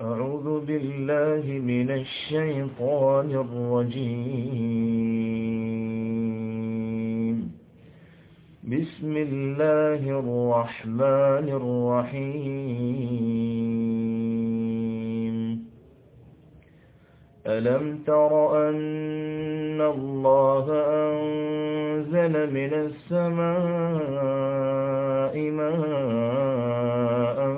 أعوذ بالله من الشيطان الرجيم. بسم الله الرحمن الرحيم. ألم تر أن الله أنزل من السماء ماء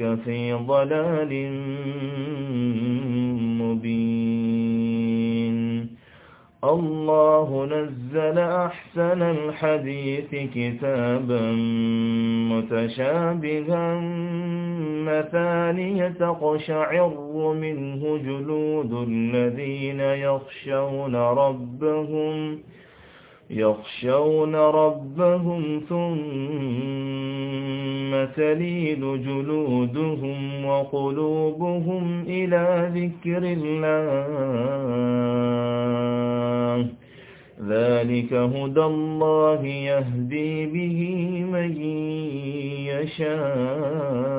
أولئك في ضلال مبين. الله نزل أحسن الحديث كتابا متشابها مثانية تقشعر منه جلود الذين يخشون ربهم يخشون ربهم ثم تليل جلودهم وقلوبهم إلى ذكر الله. ذلك هدى الله يهدي به من يشاء.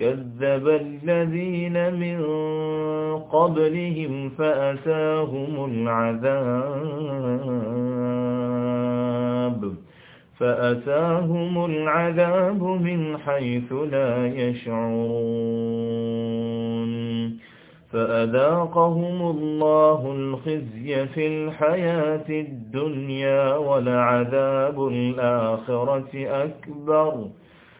كذب الذين من قبلهم فأتاهم العذاب فأتاهم العذاب من حيث لا يشعرون فأذاقهم الله الخزي في الحياة الدنيا ولعذاب الآخرة أكبر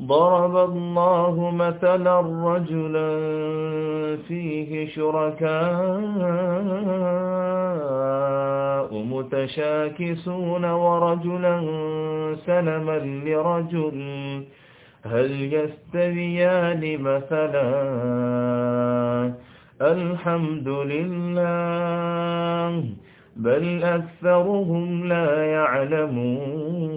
ضرب الله مثلا رجلا فيه شركاء متشاكسون ورجلا سلما لرجل. هل يستويان مثلا؟ الحمد لله. بل أكثرهم لا يعلمون.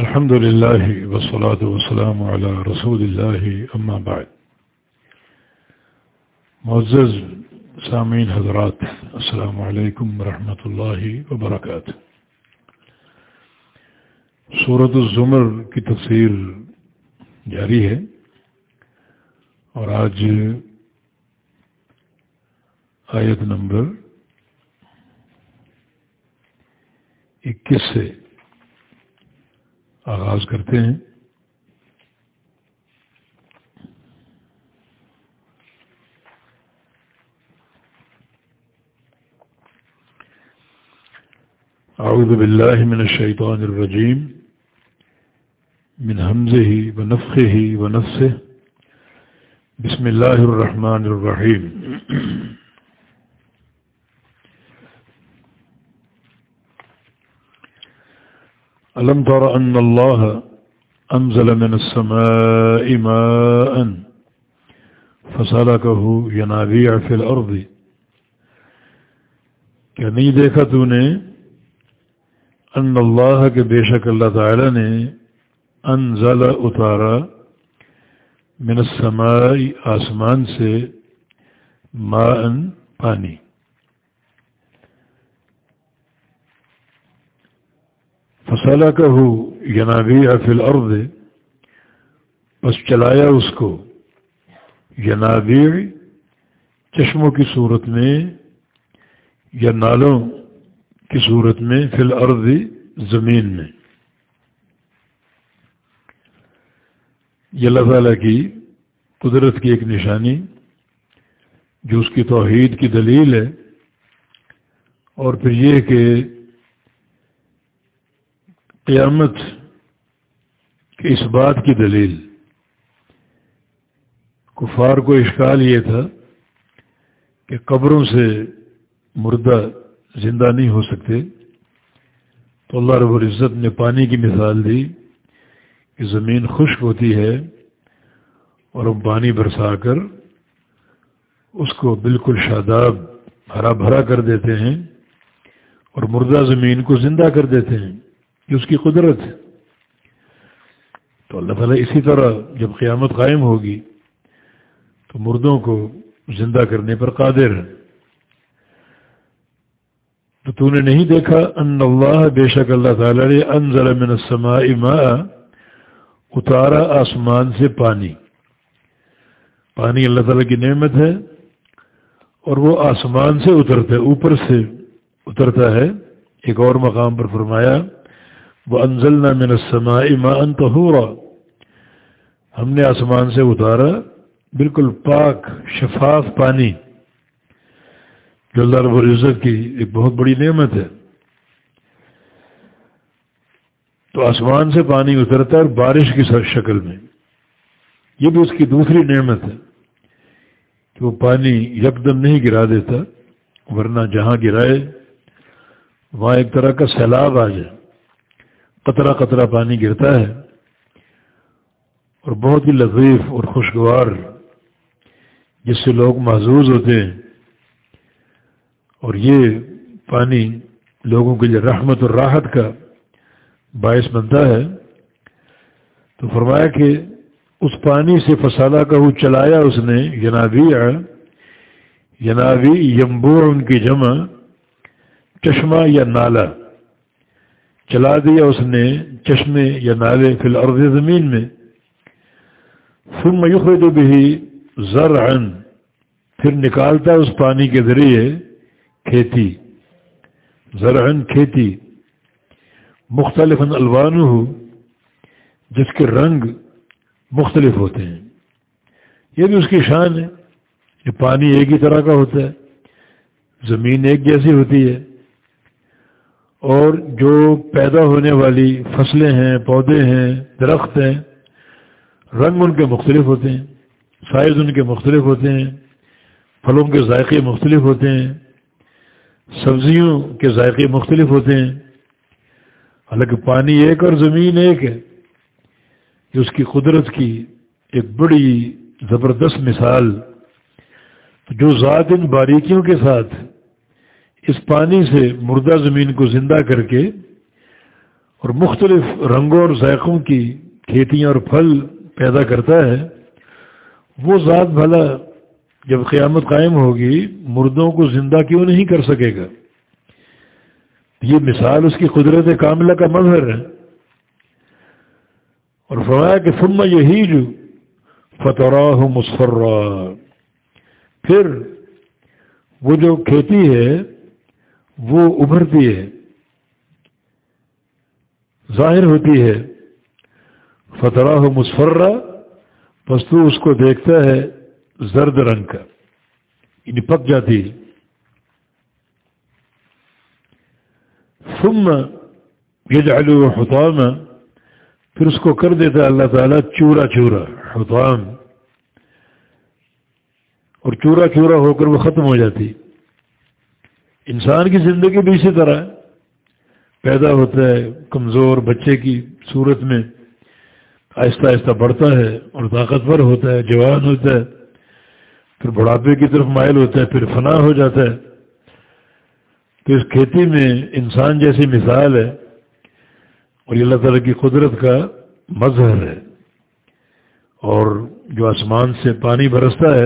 الحمد لله والصلاة والسلام على رسول الله، أما بعد. معزز سامعین حضرات، السلام علیکم ورحمۃ اللہ وبرکاتہ. صورت الزمر کی تفسیر جاری ہے اور آج آیت نمبر اکیس سے آغاز کرتے ہیں۔ اعوذ باللہ من الشیطان الرجیم۔ من حمزه ونفخه ونفسه بسم الله الرحمن الرحيم ألم تر أن الله أنزل من السماء ماء فسلكه ينابيع في الأرض؟ کیا نہیں دیکھا تو نے؟ ان اللہ کے بے شک اللہ تعالی نے انزل اتارا من السماء آسمان سے ماء، پانی۔ فصلہ کا ہو ینابی فی الارض بس چلایا اس کو۔ ینابی چشموں کی صورت میں، یا نالوں کی صورت میں فی الارض، زمین میں۔ یہ اللہ تعالیٰ کی قدرت کی ایک نشانی، جو اس کی توحید کی دلیل ہے۔ اور پھر یہ کہ قیامت کے اس بات کی دلیل۔ کفار کو اشکال یہ تھا کہ قبروں سے مردہ زندہ نہیں ہو سکتے۔ تو اللہ رب العزت نے پانی کی مثال دی کہ زمین خشک ہوتی ہے اور ہم پانی برسا کر اس کو بالکل شاداب، ہرا بھرا کر دیتے ہیں اور مردہ زمین کو زندہ کر دیتے ہیں۔ یہ اس کی قدرت ہے۔ تو اللہ تعالیٰ اسی طرح جب قیامت قائم ہوگی، تو مردوں کو زندہ کرنے پر قادر ہے۔ تو تو نے نہیں دیکھا ان اللہ بے شک اللہ تعالیٰ نے انزل من السماء ماء، اتارا آسمان سے پانی۔ پانی اللہ تعالیٰ کی نعمت ہے اور وہ آسمان سے اترتا ہے، اوپر سے اترتا ہے۔ ایک اور مقام پر فرمایا وہ انزل نہ من السماء ماء طہورا ہم نے آسمان سے اتارا، بالکل پاک، شفاف پانی۔ جو اللہ رب العزت کی ایک بہت بڑی نعمت ہے۔ تو آسمان سے پانی اترتا ہے اور بارش کی شکل میں۔ یہ بھی اس کی دوسری نعمت ہے کہ وہ پانی یکدم نہیں گرا دیتا، ورنہ جہاں گرائے، وہاں ایک طرح کا سیلاب آ جائے۔ قطرہ قطرہ پانی گرتا ہے اور بہت ہی لطیف اور خوشگوار جس سے لوگ محظوظ ہوتے ہیں اور یہ پانی لوگوں کے لیے رحمت اور راحت کا باعث بنتا ہے۔ تو فرمایا کہ اس پانی سے فسادہ کا وہ چلایا اس نے ینابی ینابی یمبور ان کی جمع، چشمہ یا نالا۔ چلا دیا اس نے چشمے یا نالے فی الارض زمین میں۔ ثم یخرج بھی زرعا۔ پھر نکالتا اس پانی کے ذریعے کھیتی۔ زرعن کھیتی۔ مختلف الوان ہو جس کے رنگ مختلف ہوتے ہیں۔ یہ بھی اس کی شان ہے۔ کہ پانی ایک ہی طرح کا ہوتا ہے۔ زمین ایک جیسی ہوتی ہے۔ اور جو پیدا ہونے والی فصلیں ہیں، پودے ہیں، درخت ہیں، رنگ ان کے مختلف ہوتے ہیں، سائز ان کے مختلف ہوتے ہیں، پھلوں کے ذائقے مختلف ہوتے ہیں، سبزیوں کے ذائقے مختلف ہوتے ہیں۔ حالانکہ پانی ایک اور زمین ایک ہے کہ اس کی قدرت کی ایک بڑی زبردست مثال۔ جو ذات ان باریکیوں کے ساتھ اس پانی سے مردہ زمین کو زندہ کر کے اور مختلف رنگوں اور ذائقوں کی کھیتیاں اور پھل پیدا کرتا ہے، وہ ذات بھلا جب قیامت قائم ہوگی، مردوں کو زندہ کیوں نہیں کر سکے گا؟ یہ مثال اس کی قدرت کاملہ کا مظہر ہے۔ اور فرمایا کہ ثم یہی جو فتح مسفرہ پھر وہ جو کھیتی ہے وہ ابھرتی ہے، ظاہر ہوتی ہے فتح مسفرہ بس تو اس کو دیکھتا ہے زرد رنگ کا یعنی پک جاتی ثم یجعلو حطاما، پھر اس کو کر دیتا اللہ تعالیٰ چورا چورا، حطام۔ اور چورا چورا ہو کر وہ ختم ہو جاتی۔ انسان کی زندگی بھی اسی طرح پیدا ہوتا ہے کمزور بچے کی صورت میں، آہستہ آہستہ بڑھتا ہے اور طاقتور ہوتا ہے، جوان ہوتا ہے۔ پھر بڑھاپے کی طرف مائل ہوتا ہے، پھر فنا ہو جاتا ہے۔ تو اس کھیتی میں انسان جیسی مثال ہے اور یہ اللہ تعالیٰ کی قدرت کا مظہر ہے۔ اور جو آسمان سے پانی برستا ہے،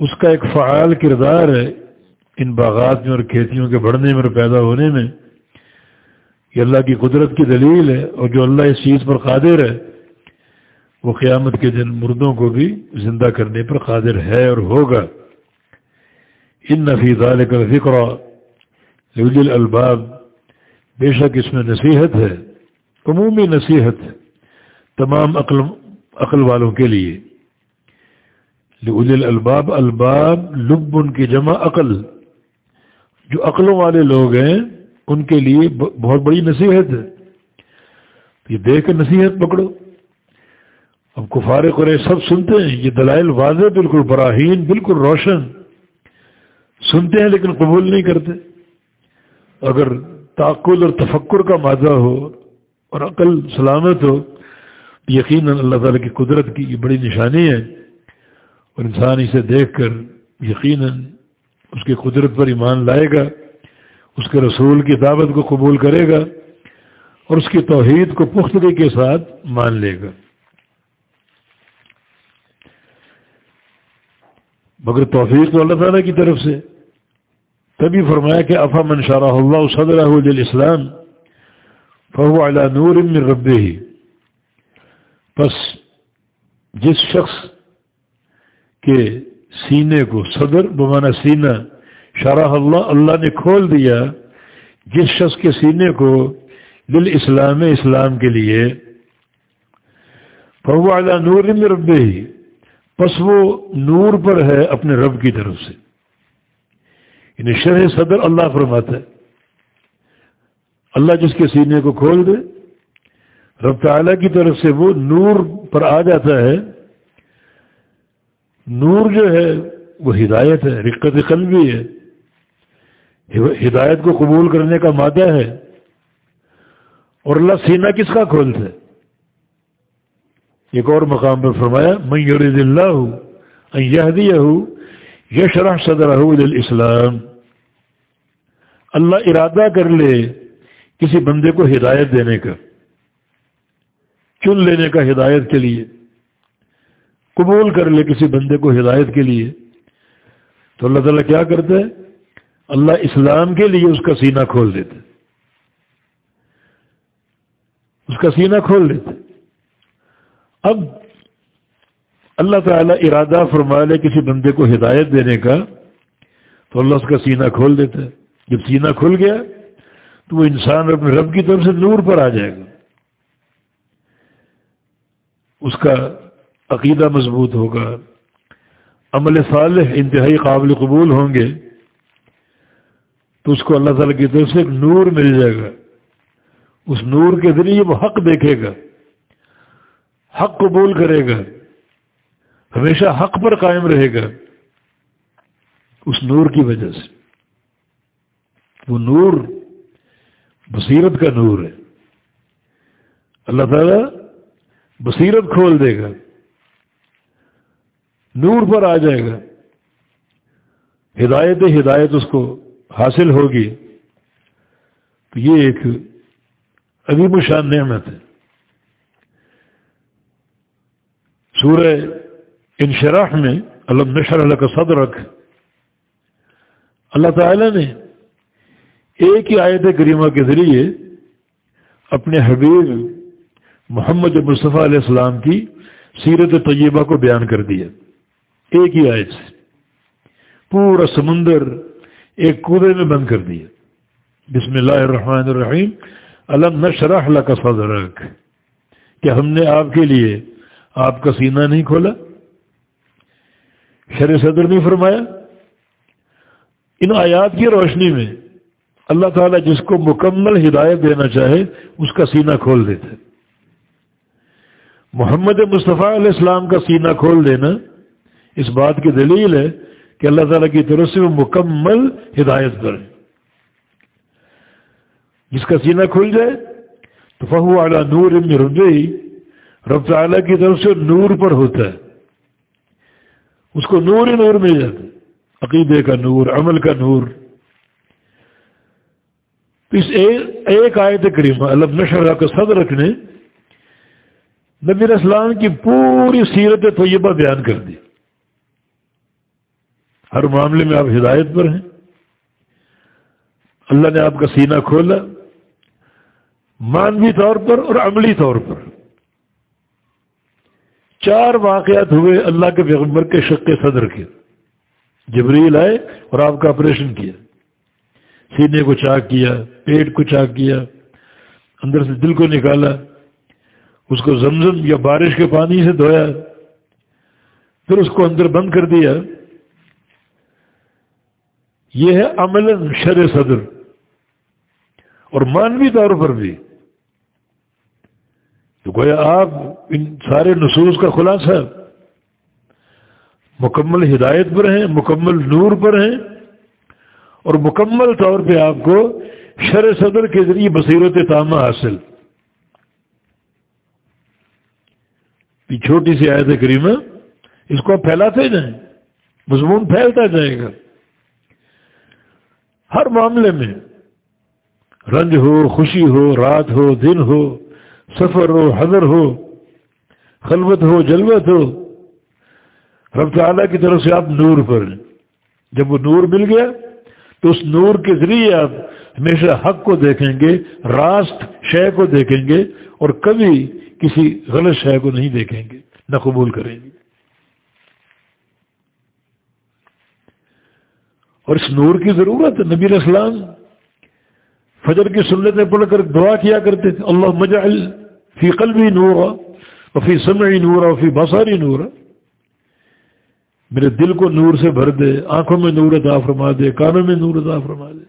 اس کا ایک فعال کردار ہے۔ ان باغات میں اور کھیتیوں کے بڑھنے میں اور پیدا ہونے میں یہ اللہ کی قدرت کی دلیل ہے اور جو اللہ اس چیز پر قادر ہے، وہ قیامت کے دن مردوں کو بھی زندہ کرنے پر قادر ہے اور ہوگا۔ ان نفیز کا ذکر لوج الباب بے شک اس میں نصیحت ہے، عمومی نصیحت تمام عقل عقل والوں کے لیے۔ لوج الباب الباب لب ان کی جمع عقل۔ جو عقلوں والے لوگ ہیں، ان کے لیے بہت بڑی نصیحت ہے۔ یہ دیکھ کر نصیحت پکڑو۔ اب کفار قرے سب سنتے ہیں، یہ دلائل واضح بالکل براہین، بالکل روشن۔ سنتے ہیں لیکن قبول نہیں کرتے۔ اگر تعقل اور تفکر کا مادہ ہو اور عقل سلامت ہو، یقیناً اللہ تعالیٰ کی قدرت کی یہ بڑی نشانی ہے۔ اور انسان اسے دیکھ کر یقیناً اس کی قدرت پر ایمان لائے گا، اس کے رسول کی دعوت کو قبول کرے گا اور اس کی توحید کو پختگی کے ساتھ مان لے گا۔ مگر توفیق تو اللہ تعالیٰ کی طرف سے۔ تبھی فرمایا کہ افا منشارہ اللہ صدر اسلام فہو علا نور من رب ہی بس جس شخص کے سینے کو، صدر بمانا سینہ۔ شرح اللہ اللہ نے کھول دیا جس شخص کے سینے کو دل اسلام اسلام کے لیے۔ فہو اعلیٰ نور میں رب ہی بس وہ نور پر ہے اپنے رب کی طرف سے۔ یعنی شرح صدر اللہ فرماتا ہے۔ اللہ جس کے سینے کو کھول دے، رب تعالیٰ کی طرف سے وہ نور پر آ جاتا ہے۔ نور جو ہے، وہ ہدایت ہے، رقت قلبی ہے۔ ہدایت کو قبول کرنے کا مادہ ہے۔ اور اللہ سینہ کس کا کھولتا ہے ایک اور مقام پر فرمایا میں یورد اللہ ہوں ہوں یشرح صدر اسلام اللہ ارادہ کر لے کسی بندے کو ہدایت دینے کا، چن لینے کا ہدایت کے لیے۔ قبول کر لے کسی بندے کو ہدایت کے لیے۔ تو اللہ تعالیٰ کیا کرتا ہے؟ اللہ اسلام کے لیے اس کا سینہ کھول دیتے اس کا سینہ کھول دیتے اب اللہ تعالیٰ ارادہ فرما لے کسی بندے کو ہدایت دینے کا، تو اللہ اس کا سینہ کھول دیتا ہے۔ جب سینہ کھل گیا، تو وہ انسان اپنے رب کی طرف سے نور پر آ جائے گا۔ اس کا عقیدہ مضبوط ہوگا۔ عمل صالح انتہائی قابل قبول ہوں گے۔ تو اس کو اللہ تعالیٰ کی طرف سے ایک نور مل جائے گا۔ اس نور کے ذریعے وہ حق دیکھے گا۔ حق قبول کرے گا۔ ہمیشہ حق پر قائم رہے گا۔ اس نور کی وجہ سے۔ وہ نور بصیرت کا نور ہے۔ اللہ تعالیٰ بصیرت کھول دے گا۔ نور پر آ جائے گا۔ ہدایت ہدایت اس کو حاصل ہوگی۔ تو یہ ایک عظیم الشان نعمت ہے۔ سورہ انشراح میں علم نشر اللہ کا صدر رکھ اللہ تعالی نے ایک ہی آیت کریمہ کے ذریعے اپنے حبیب محمد مصطفیٰ علیہ السلام کی سیرت طیبہ کو بیان کر دیا۔ ایک ہی آیت سے۔ پورا سمندر ایک کودے میں بند کر دیا۔ بسم اللہ الرحمن الرحیم۔ علم نشرح اللہ کا رکھ کہ ہم نے آپ کے لیے آپ کا سینہ نہیں کھولا۔ شر صدر نہیں فرمایا، ان آیات کی روشنی میں اللہ تعالیٰ جس کو مکمل ہدایت دینا چاہے، اس کا سینہ کھول دیتے محمد مصطفیٰ علیہ السلام کا سینہ کھول دینا اس بات کی دلیل ہے کہ اللہ تعالیٰ کی طرف سے وہ مکمل ہدایت کرے جس کا سینہ کھل جائے تو فہو اعلیٰ نور ابن ربی، رب تعالیٰ کی طرف سے نور پر ہوتا ہے۔ اس کو نور ہی نور مل جاتا ہے۔ عقیدے کا نور، عمل کا نور۔ اس ایک آیت کریمہ علم نشرہ کا صدر رکھنے، نبی اسلام کی پوری سیرت طیبہ بیان کر دی۔ ہر معاملے میں آپ ہدایت پر ہیں۔ اللہ نے آپ کا سینہ کھولا۔ مانوی طور پر اور عملی طور پر۔ چار واقعات ہوئے اللہ کے پیغمبر کے شق صدر کے۔ جبریل آئے اور آپ کا آپریشن کیا۔ سینے کو چاک کیا، پیٹ کو چاک کیا، اندر سے دل کو نکالا۔ اس کو زمزم یا بارش کے پانی سے دھویا۔ پھر اس کو اندر بند کر دیا۔ یہ ہے عمل شر صدر اور مانوی طور پر بھی۔ تو گویا آپ ان سارے نصوص کا خلاصہ، مکمل ہدایت پر ہیں، مکمل نور پر ہیں، اور مکمل طور پہ آپ کو شر صدر کے ذریعے بصیرت تامہ حاصل۔ یہ چھوٹی سی آیت کریمہ، اس کو آپ پھیلاتے جائیں، مضمون پھیلتا جائے گا۔ ہر معاملے میں رنج ہو، خوشی ہو، رات ہو، دن ہو، سفر ہو، حضر ہو، خلوت ہو، جلوت ہو، رب تعالیٰ کی طرف سے آپ نور پر جب وہ نور مل گیا، تو اس نور کے ذریعے آپ ہمیشہ حق کو دیکھیں گے، راست شے کو دیکھیں گے اور کبھی کسی غلط شے کو نہیں دیکھیں گے، نہ قبول کریں گے۔ اور اس نور کی ضرورت ہے، نبی اسلام فجر کی سنتیں پڑھ کر دعا کیا کرتے تھے اللہ مجعل فی قلبی نورا اور فی سمعی نورا اور فی بساری نورا۔ میرے دل کو نور سے بھر دے، آنکھوں میں نور عطا فرما دے، کانوں میں نور عطا فرما دے۔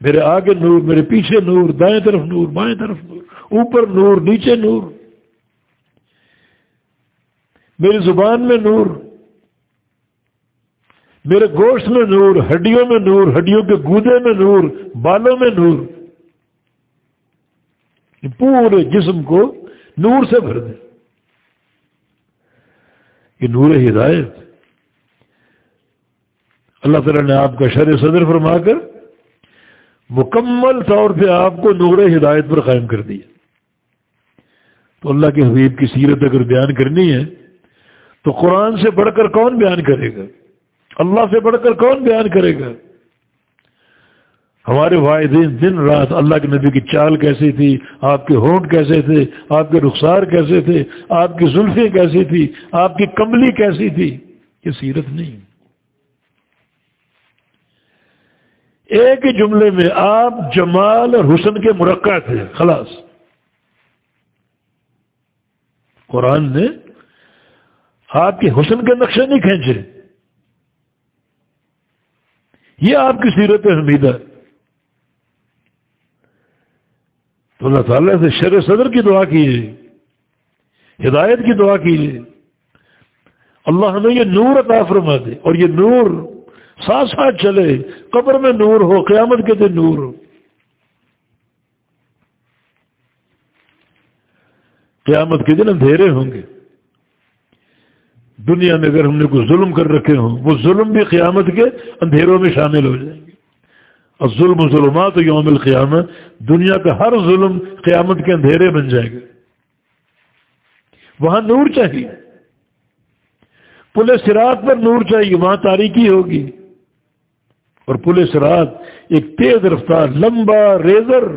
میرے آگے نور، میرے پیچھے نور، دائیں طرف نور، بائیں طرف نور، اوپر نور، نیچے نور۔ میری زبان میں نور میرے گوشت میں نور، ہڈیوں میں نور، ہڈیوں کے گودے میں نور، بالوں میں نور۔ پورے جسم کو نور سے بھر دے۔ یہ نور ہدایت۔ اللہ تعالیٰ نے آپ کا شر صدر فرما کر مکمل طور پہ آپ کو نور ہدایت پر قائم کر دیا۔ تو اللہ کے حبیب کی سیرت اگر بیان کرنی ہے، تو قرآن سے بڑھ کر کون بیان کرے گا؟ اللہ سے بڑھ کر کون بیان کرے گا؟ ہمارے والدین دن رات اللہ کے نبی کی چال کیسی تھی، آپ کے ہونٹ کیسے تھے، آپ کے رخسار کیسے تھے، آپ کی زلفیں کیسی تھی آپ کی کملی کیسی تھی؟ یہ سیرت نہیں۔ ایک ہی جملے میں آپ جمال اور حسن کے مرکع تھے، خلاص۔ قرآن نے آپ کے حسن کے نقشے نہیں کھینچے۔ یہ آپ کی سیرت حمیدہ تو اللہ تعالیٰ سے شر صدر کی دعا کیجیے، ہدایت کی دعا کیجیے۔ اللہ ہمیں یہ نور عطا فرما دے اور یہ نور ساتھ ساتھ چلے، قبر میں نور ہو، قیامت کے دن نور ہو۔ قیامت کے دن اندھیرے ہوں گے۔ دنیا میں اگر ہم نے کوئی ظلم کر رکھے ہوں، وہ ظلم بھی قیامت کے اندھیروں میں شامل ہو جائیں گے اور ظلم و ظلمات یوم القیامت، دنیا کا ہر ظلم قیامت کے اندھیرے بن جائے گا۔ وہاں نور چاہیے۔ پل سرات پر نور چاہیے، وہاں تاریخی ہوگی۔ اور پل سرات ایک تیز رفتار، لمبا ریزر،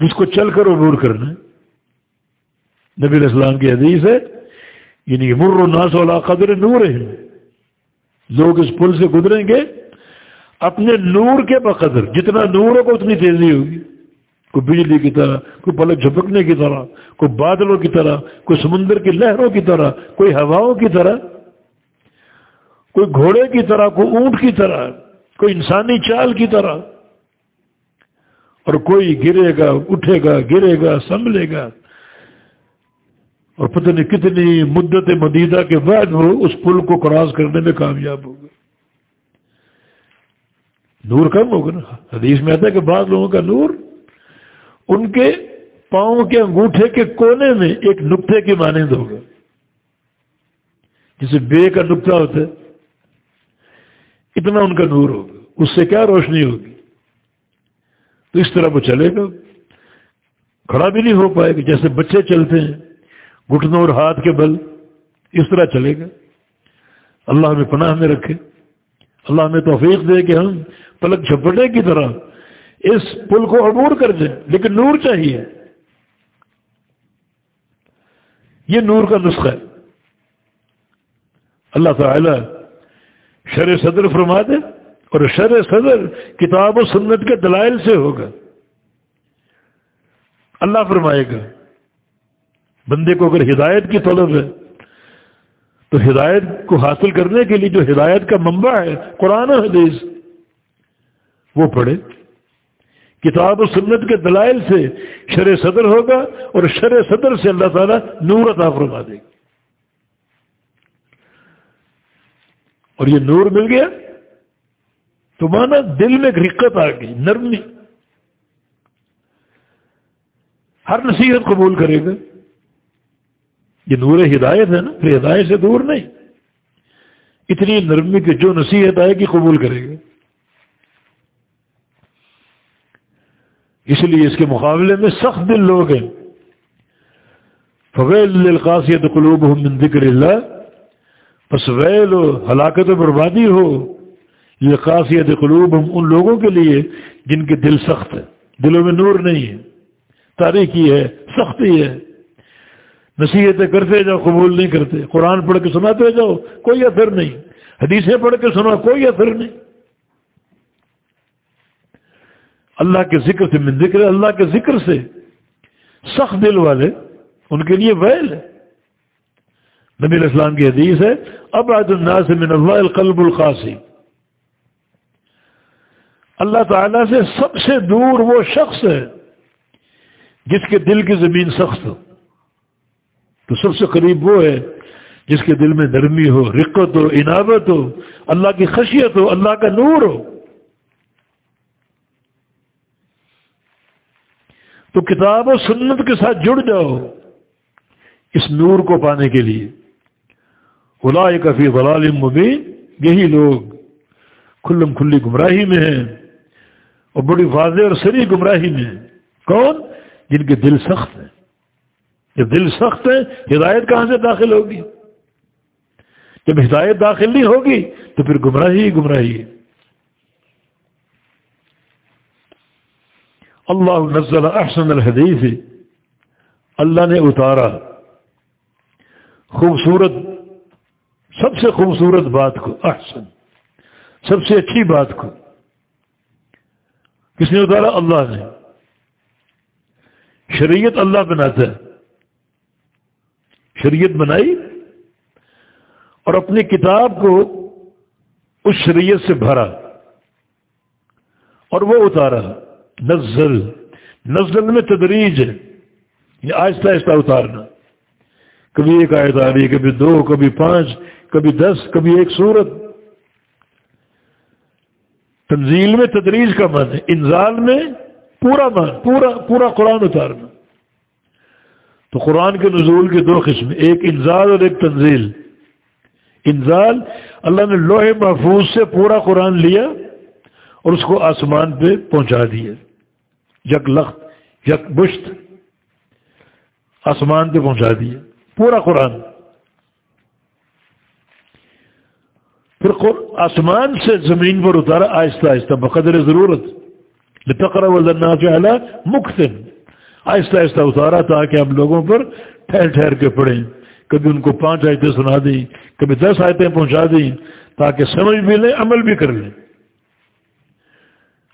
جس کو چل کر عبور کرنا نبی اسلام کی حدیث ہے یعنی مر و والا قدر نور ہے لوگ اس پل سے گزریں گے اپنے نور کے بقدر۔ جتنا نور ہوگا اتنی تیزی ہوگی۔ کوئی بجلی کی طرح، کوئی پلک جھپکنے کی طرح، کوئی بادلوں کی طرح، کوئی سمندر کی لہروں کی طرح، کوئی ہواؤں کی طرح، کوئی گھوڑے کی طرح، کوئی اونٹ کی طرح، کوئی انسانی چال کی طرح۔ اور کوئی گرے گا، اٹھے گا، گرے گا، سنبھلے گا۔ اور پتہ نہیں کتنی مدت مدیدہ کے بعد وہ اس پل کو کراس کرنے میں کامیاب ہوگا نور کم ہوگا نا۔ حدیث میں آتا ہے کہ بعض لوگوں کا نور ان کے پاؤں کے انگوٹھے کے کونے میں ایک نقطے کی مانند ہوگا۔ جسے بے کا نقطہ ہوتا ہے، اتنا ان کا نور ہوگا۔ اس سے کیا روشنی ہوگی؟ تو اس طرح وہ چلے گا۔ کھڑا بھی نہیں ہو پائے گا۔ جیسے بچے چلتے ہیں گھٹنوں اور ہاتھ کے بل اس طرح چلے گا۔ اللہ ہمیں پناہ میں رکھے۔ اللہ ہمیں توفیق دے کہ ہم پلک جھپٹے کی طرح اس پل کو عبور کر دیں لیکن نور چاہیے۔ یہ نور کا نسخہ ہے۔ اللہ تعالی شر صدر فرما دے اور شر صدر کتاب و سنت کے دلائل سے ہوگا۔ اللہ فرمائے گا۔ بندے کو اگر ہدایت کی طلب ہے، تو ہدایت کو حاصل کرنے کے لیے جو ہدایت کا منبع ہے، قرآن و حدیث، وہ پڑھے۔ کتاب و سنت کے دلائل سے شر صدر ہوگا اور شر صدر سے اللہ تعالیٰ نور عطا فرما دے گا۔ اور یہ نور مل گیا تو مانا دل میں ایک رقت آ گئی، نرمی۔ ہر نصیحت قبول کرے گا۔ یہ نور ہدایت ہے نا، پھر ہدایت سے دور نہیں۔ اتنی نرمی کہ جو نصیحت آئے گی قبول کرے گا۔ اس لیے اس کے مقابلے میں سخت دل لوگ ہیں۔ فویل القاصیت قلوب من ذکر اللہ بس ویل و ہلاکت و بربادی ہو یہ خاصیت قلوب ہم ان لوگوں کے لیے جن کے دل سخت ہے دلوں میں نور نہیں ہے۔ تاریخی ہے سختی ہے۔ نصیحتیں کرتے جاؤ، قبول نہیں کرتے۔ قرآن پڑھ کے سناتے جاؤ، کوئی اثر نہیں۔ حدیثیں پڑھ کے سنا کوئی اثر نہیں۔ اللہ کے ذکر سے، من ذکر اللہ کے ذکر سے سخت دل والے ان کے لیے ویل ہے۔ نبی الاسلام کی حدیث ہے اب الناس من اللہ القلب القاسی اللہ تعالیٰ سے سب سے دور وہ شخص ہے جس کے دل کی زمین سخت ہو۔ تو سب سے قریب وہ ہے جس کے دل میں نرمی ہو، رقت ہو عنابت ہو، اللہ کی خشیت ہو، اللہ کا نور ہو۔ تو کتاب و سنت کے ساتھ جڑ جاؤ اس نور کو پانے کے لیے۔ خلا کفی غلال مبین، یہی لوگ کھلم کھلی گمراہی میں ہیں اور بڑی واضح اور سری گمراہی میں ہیں۔ کون؟ جن کے دل سخت ہیں۔ جب دل سخت ہے، ہدایت کہاں سے داخل ہوگی؟ جب ہدایت داخل نہیں ہوگی تو پھر گمراہی گمراہی ہے۔ اللہ نزل احسن الحدیث، اللہ نے اتارا۔ خوبصورت، سب سے خوبصورت بات کو، احسن، سب سے اچھی بات کو۔ کس نے اتارا؟ اللہ نے۔ شریعت اللہ بناتا ہے۔ شریعت بنائی اور اپنی کتاب کو اس شریعت سے بھرا اور وہ اتارا نزل۔ نزل میں تدریج ہے۔ یعنی آہستہ آہستہ اتارنا۔ کبھی ایک آیت آ رہی کبھی دو، کبھی پانچ، کبھی دس، کبھی ایک سورت۔ تنزیل میں تدریج کا من ہے۔ انزال میں پورا من پورا پورا قرآن اتارنا۔ تو قرآن کے نزول کے دو قسم، ایک انزال اور ایک تنزیل۔ انزال، اللہ نے لوہے محفوظ سے پورا قرآن لیا اور اس کو آسمان پہ پہنچا دیا۔ یک لخت، یک بشت آسمان پہ پہنچا دیا۔ پورا قرآن۔ پھر آسمان سے زمین پر اتارا، آہستہ آہستہ، بقدر ضرورت۔ لتقرا وزن مختلف آہستہ آہستہ اتارا تاکہ ہم لوگوں پر ٹھہر ٹھہر کے پڑھیں کبھی ان کو پانچ آیتیں سنا دیں، کبھی دس آیتیں پہنچا دیں تاکہ سمجھ بھی لیں، عمل بھی کر لیں۔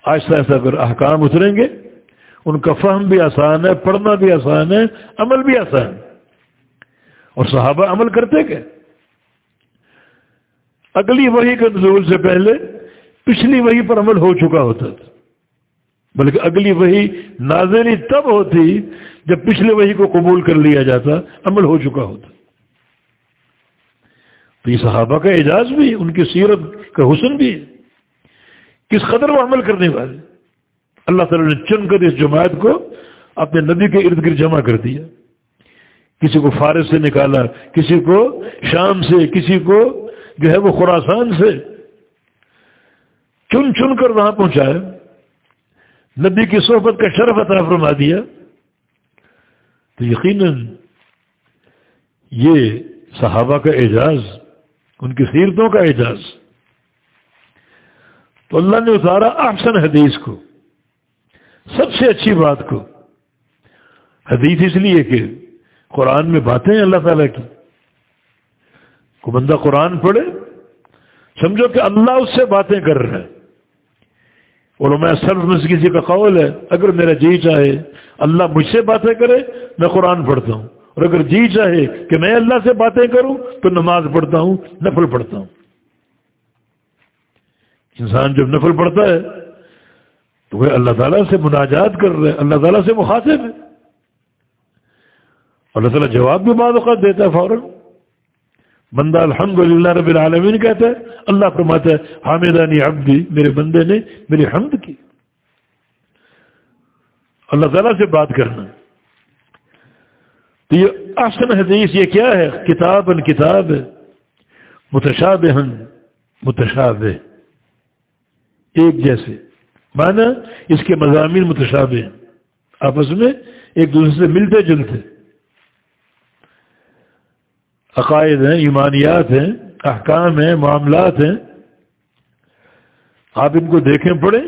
آہستہ آہستہ اگر احکام اتریں گے، ان کا فہم بھی آسان ہے، پڑھنا بھی آسان ہے، عمل بھی آسان ہے۔ اور صحابہ عمل کرتے کہ اگلی وہی کے نزول سے پہلے پچھلی وہی پر عمل ہو چکا ہوتا تھا۔ بلکہ اگلی وہی ناظری تب ہوتی جب پچھلے وہی کو قبول کر لیا جاتا، عمل ہو چکا ہوتا۔ تو یہ صحابہ کا اعجاز بھی، ان کی سیرت کا حسن بھی ہے۔ کس قدر وہ عمل کرنے والے۔ اللہ تعالی نے چن کر اس جماعت کو اپنے نبی کے ارد گرد جمع کر دیا۔ کسی کو فارس سے نکالا، کسی کو شام سے، کسی کو جو ہے وہ خوراسان سے۔ چن چن کر وہاں پہنچایا۔ نبی کی صحبت کا شرف عطا فرما دیا۔ تو یقیناً یہ صحابہ کا اعجاز، ان کی سیرتوں کا اعجاز۔ تو اللہ نے اتارا احسن حدیث کو، سب سے اچھی بات کو۔ حدیث اس لیے کہ قرآن میں باتیں اللہ تعالیٰ کی۔ کو بندہ قرآن پڑھے، سمجھو کہ اللہ اس سے باتیں کر رہا ہے۔ علماء سرف میں سے کسی کا قول ہے، اگر میرا جی چاہے، اللہ مجھ سے باتیں کرے، میں قرآن پڑھتا ہوں۔ اور اگر جی چاہے کہ میں اللہ سے باتیں کروں، تو نماز پڑھتا ہوں، نفل پڑھتا ہوں۔ انسان جب نفل پڑھتا ہے، تو وہ اللہ تعالیٰ سے مناجات کر رہے ہیں اللہ تعالیٰ سے مخاطب ہے۔ اللہ تعالیٰ جواب بھی بعض اوقات دیتا ہے فوراً۔ بندہ الحمدللہ رب العالمین کہتا ہے، اللہ فرماتا ہے، حامدانی عبدی، میرے بندے نے میری حمد کی۔ اللہ تعالیٰ سے بات کرنا۔ تو یہ احسن حدیث یہ کیا ہے؟ کتاب ان کتاب متشاب ہن متشاب ایک جیسے۔ مانا اس کے مضامین متشاب ہیں۔ آپس میں ایک دوسرے سے ملتے جلتے۔ عقائد ہیں، ایمانیات ہیں، احکام ہیں، معاملات ہیں۔ آپ ان کو دیکھیں، پڑھیں،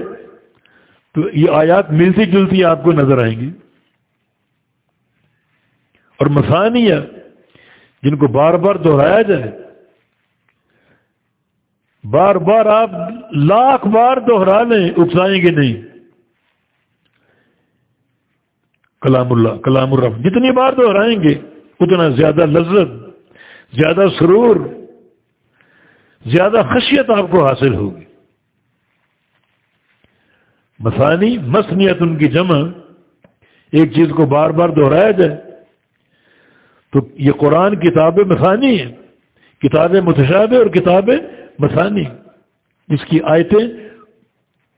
تو یہ آیات ملتی جلتی آپ کو نظر آئیں گی۔ اور مسانیہ جن کو بار بار دہرایا جائے، بار بار آپ لاکھ بار دوہرا لیں، اکسائیں گے نہیں۔ کلام اللہ، کلام الرف جتنی بار دہرائیں گے، اتنا زیادہ لذت زیادہ سرور، زیادہ خشیت آپ کو حاصل ہوگی۔ مسانی مسنیت ان کی جمع، ایک چیز کو بار بار دہرایا جائے۔ تو یہ قرآن کتاب مسانی ہے کتاب متشاب اور کتاب مسانی جس کی آیتیں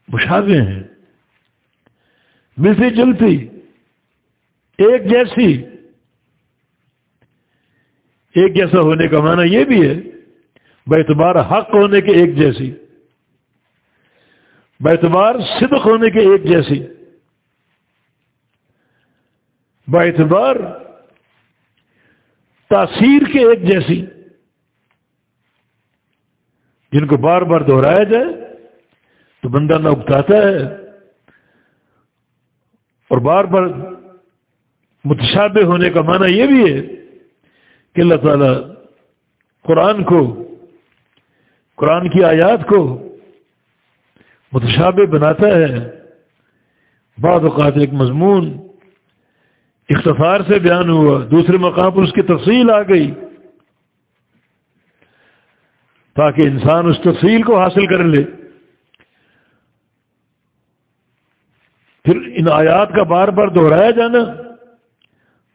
مشابے ہیں۔ ملتی جلتی، ایک جیسی ایک جیسا ہونے کا معنی یہ بھی ہے بیتبار حق ہونے کے ایک جیسی بیتبار صدق ہونے کے ایک جیسی بیتبار تاثیر کے ایک جیسی، جن کو بار بار دہرایا جائے تو بندہ نہ اگتاتا ہے اور بار بار متشابہ ہونے کا معنی یہ بھی ہے کہ اللہ تعالیٰ قرآن کو، قرآن کی آیات کو متشابہ بناتا ہے۔ بعض اوقات ایک مضمون اختصار سے بیان ہوا، دوسرے مقام پر اس کی تفصیل آ گئی۔ تاکہ انسان اس تفصیل کو حاصل کر لے۔ پھر ان آیات کا بار بار دہرایا جانا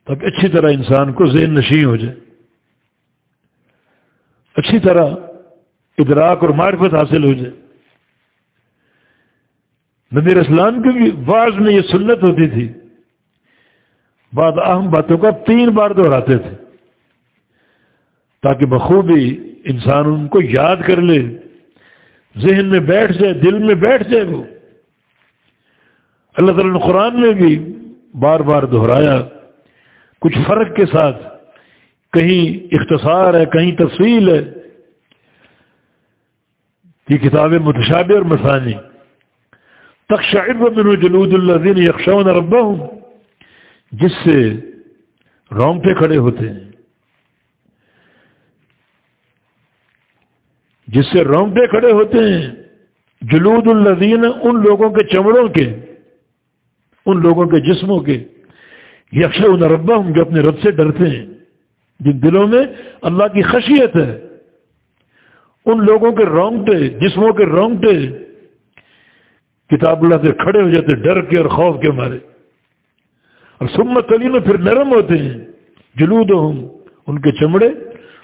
تاکہ اچھی طرح انسان کو ذہن نشیں ہو جائے۔ اچھی طرح ادراک اور معرفت حاصل ہو جائے۔ نبیر اسلام کی بھی بعض میں یہ سنت ہوتی تھی۔ بعد اہم باتوں کا تین بار دہراتے تھے۔ تاکہ بخوبی انسان ان کو یاد کر لے۔ ذہن میں بیٹھ جائے، دل میں بیٹھ جائے وہ۔ اللہ تعالیٰ نے قرآن میں بھی بار بار دہرایا۔ کچھ فرق کے ساتھ کہیں اختصار ہے، کہیں تفصیل ہے۔ یہ کتابیں متشابہ اور مسانی تخشعر من جلود الذین یخشون ربهم۔ جس سے رونگٹے کھڑے ہوتے ہیں۔ جس سے رونگٹے کھڑے ہوتے ہیں۔ جلود الذین ان لوگوں کے چمڑوں کے، ان لوگوں کے جسموں کے۔ یکشون ربهم جو اپنے رب سے ڈرتے ہیں۔ جن دلوں میں اللہ کی خشیت ہے، ان لوگوں کے رونگٹے، جسموں کے رونگٹے، کتاب اللہ سے کھڑے ہو جاتے، ڈر کے اور خوف کے مارے۔ اور سمت کلی میں پھر نرم ہوتے ہیں جلود ہوں ان کے چمڑے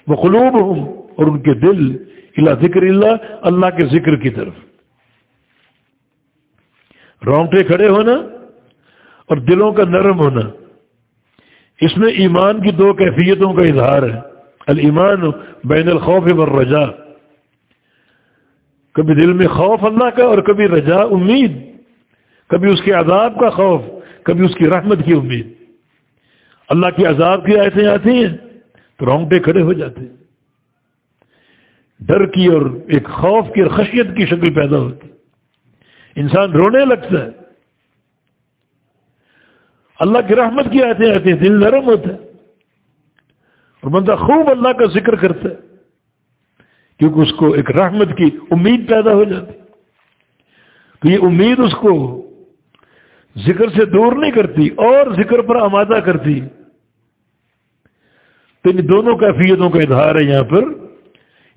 وہ ہوں اور ان کے دل الا ذکر اللہ اللہ کے ذکر کی طرف۔ رونگٹے کھڑے ہونا اور دلوں کا نرم ہونا۔ اس میں ایمان کی دو کیفیتوں کا اظہار ہے۔ المان بین الخوف والرجا کبھی دل میں خوف اللہ کا اور کبھی رجا امید۔ کبھی اس کے عذاب کا خوف، کبھی اس کی رحمت کی امید۔ اللہ کی عذاب کی آیتیں آتی ہیں تو رونگٹے کھڑے ہو جاتے ہیں۔ ڈر کی اور ایک خوف کی اور خشیت کی شکل پیدا ہوتی۔ انسان رونے لگتا ہے۔ اللہ کی رحمت کی آیتیں آتی ہیں، دل نرم ہوتا ہے۔ اور بندہ خوب اللہ کا ذکر کرتا ہے، کیونکہ اس کو ایک رحمت کی امید پیدا ہو جاتی تو یہ امید اس کو ذکر سے دور نہیں کرتی، اور ذکر پر آمادہ کرتی تو ان دونوں کیفیتوں کا اظہار ہے یہاں پر۔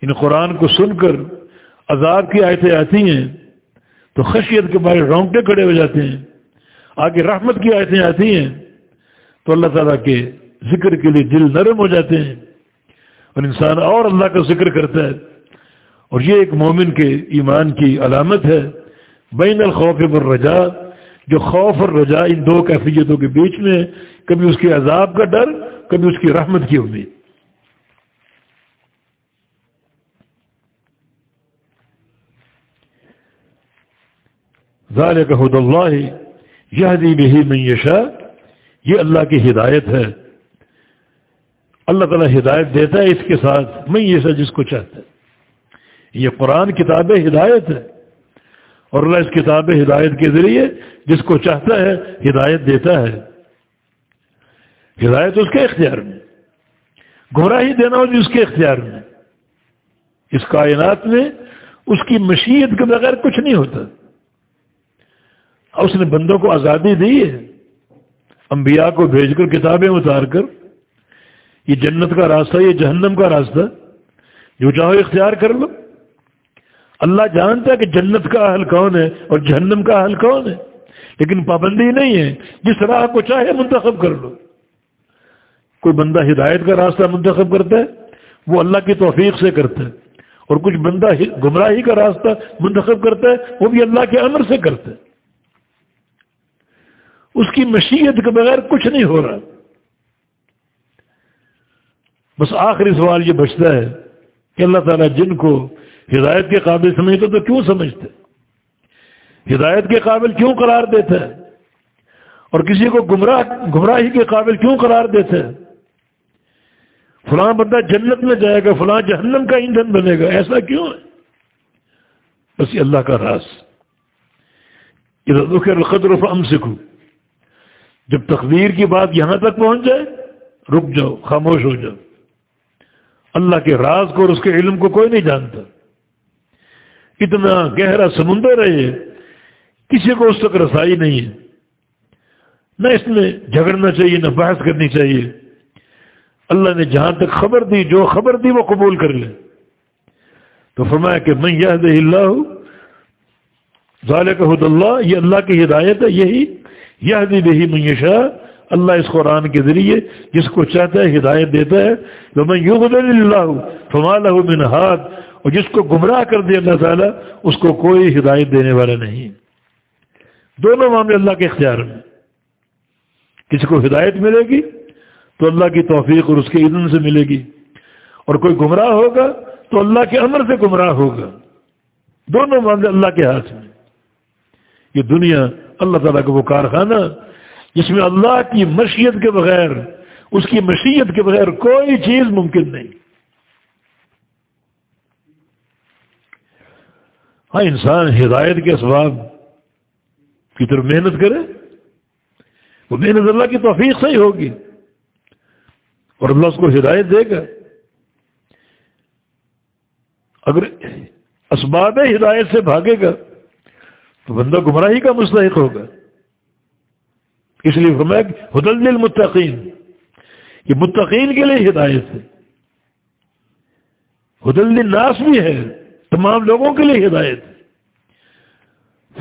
ان قرآن کو سن کر عذاب کی آیتیں آتی ہیں، تو خشیت کے بارے رونگٹے کھڑے ہو جاتے ہیں۔ آگے رحمت کی آیتیں آتی ہیں تو اللہ تعالیٰ کے ذکر کے لیے دل نرم ہو جاتے ہیں اور انسان اور اللہ کا ذکر کرتا ہے اور یہ ایک مومن کے ایمان کی علامت ہے۔ بین الخوف پر رجا جو خوف اور رجا ان دو کیفیتوں کے بیچ میں کبھی اس کے عذاب کا ڈر، کبھی اس کی رحمت کی امید۔ ذالک حد اللہ۔ یہ بھی میشا یہ اللہ کی ہدایت ہے۔ اللہ تعالیٰ ہدایت دیتا ہے اس کے ساتھ میں یہ جس کو چاہتا ہے۔ یہ قرآن کتاب ہدایت ہے۔ اور اللہ اس کتاب ہدایت کے ذریعے جس کو چاہتا ہے، ہدایت دیتا ہے۔ ہدایت اس کے اختیار میں۔ گمراہی دینا ہو اس کے اختیار میں۔ اس کائنات میں اس کی مشیت کے بغیر کچھ نہیں ہوتا۔ اس نے بندوں کو آزادی دی ہے۔ انبیاء کو بھیج کر کتابیں اتار کر، یہ جنت کا راستہ، یہ جہنم کا راستہ، جو چاہو اختیار کر لو۔ اللہ جانتا ہے کہ جنت کا حل کون ہے اور جہنم کا حل کون ہے، لیکن پابندی نہیں ہے۔ جس راہ کو چاہے منتخب کر لو۔ کوئی بندہ ہدایت کا راستہ منتخب کرتا ہے، وہ اللہ کی توفیق سے کرتا ہے۔ اور کچھ بندہ گمراہی کا راستہ منتخب کرتا ہے، وہ بھی اللہ کے امر سے کرتا ہے۔ اس کی مشیت کے بغیر کچھ نہیں ہو رہا۔ بس آخری سوال یہ بچتا ہے کہ اللہ تعالیٰ جن کو ہدایت کے قابل سمجھتے تو کیوں سمجھتے ہدایت کے قابل کیوں قرار دیتا ہے؟ اور کسی کو گمراہ، گمراہی کے قابل کیوں قرار دیتا ہے؟ فلاں بندہ جنت میں جائے گا، فلاں جہنم کا ایندھن بنے گا، ایسا کیوں ہے؟ بس یہ اللہ کا راز۔ ادھر القدر ام سکھو جب تقدیر کی بات یہاں تک پہنچ جائے، رک جاؤ، خاموش ہو جاؤ۔ اللہ کے راز کو اور اس کے علم کو کوئی نہیں جانتا۔ اتنا گہرا سمندر ہے یہ، کسی کو اس تک رسائی نہیں ہے۔ نہ اس میں جھگڑنا چاہیے، نہ بحث کرنی چاہیے۔ اللہ نے جہاں تک خبر دی، جو خبر دی وہ قبول کر لے۔ تو فرمایا کہ میں یہ اللہ ظال حد اللہ، یہ اللہ کی ہدایت ہے، یہی یہ بہی میشا اللہ اس قرآن کے ذریعے جس کو چاہتا ہے ہدایت دیتا ہے تو میں یوں اللہ فمال من ہاتھ اور جس کو گمراہ کر دے اللہ تعالیٰ، اس کو کوئی ہدایت دینے والا نہیں۔ دونوں معاملے اللہ کے اختیار میں۔ کسی کو ہدایت ملے گی، تو اللہ کی توفیق اور اس کے عدم سے ملے گی۔ اور کوئی گمراہ ہوگا، تو اللہ کے امر سے گمراہ ہوگا۔ دونوں معاملے اللہ کے ہاتھ میں۔ یہ دنیا اللہ تعالیٰ کا وہ کارخانہ جس میں اللہ کی مشیت کے بغیر، اس کی مشیت کے بغیر کوئی چیز ممکن نہیں۔ ہاں انسان ہدایت کے اسباب کی طرف محنت کرے، وہ محنت اللہ کی توفیق سے ہی ہوگی۔ اور اللہ اس کو ہدایت دے گا۔ اگر اسباب ہدایت سے بھاگے گا تو بندہ گمراہی کا مستحق ہوگا۔ اس لیے فرمایا حدل المتقین یہ متقین کے لیے ہدایت ہے۔ حدل الناس بھی ہے، تمام لوگوں کے لیے ہدایت ہے۔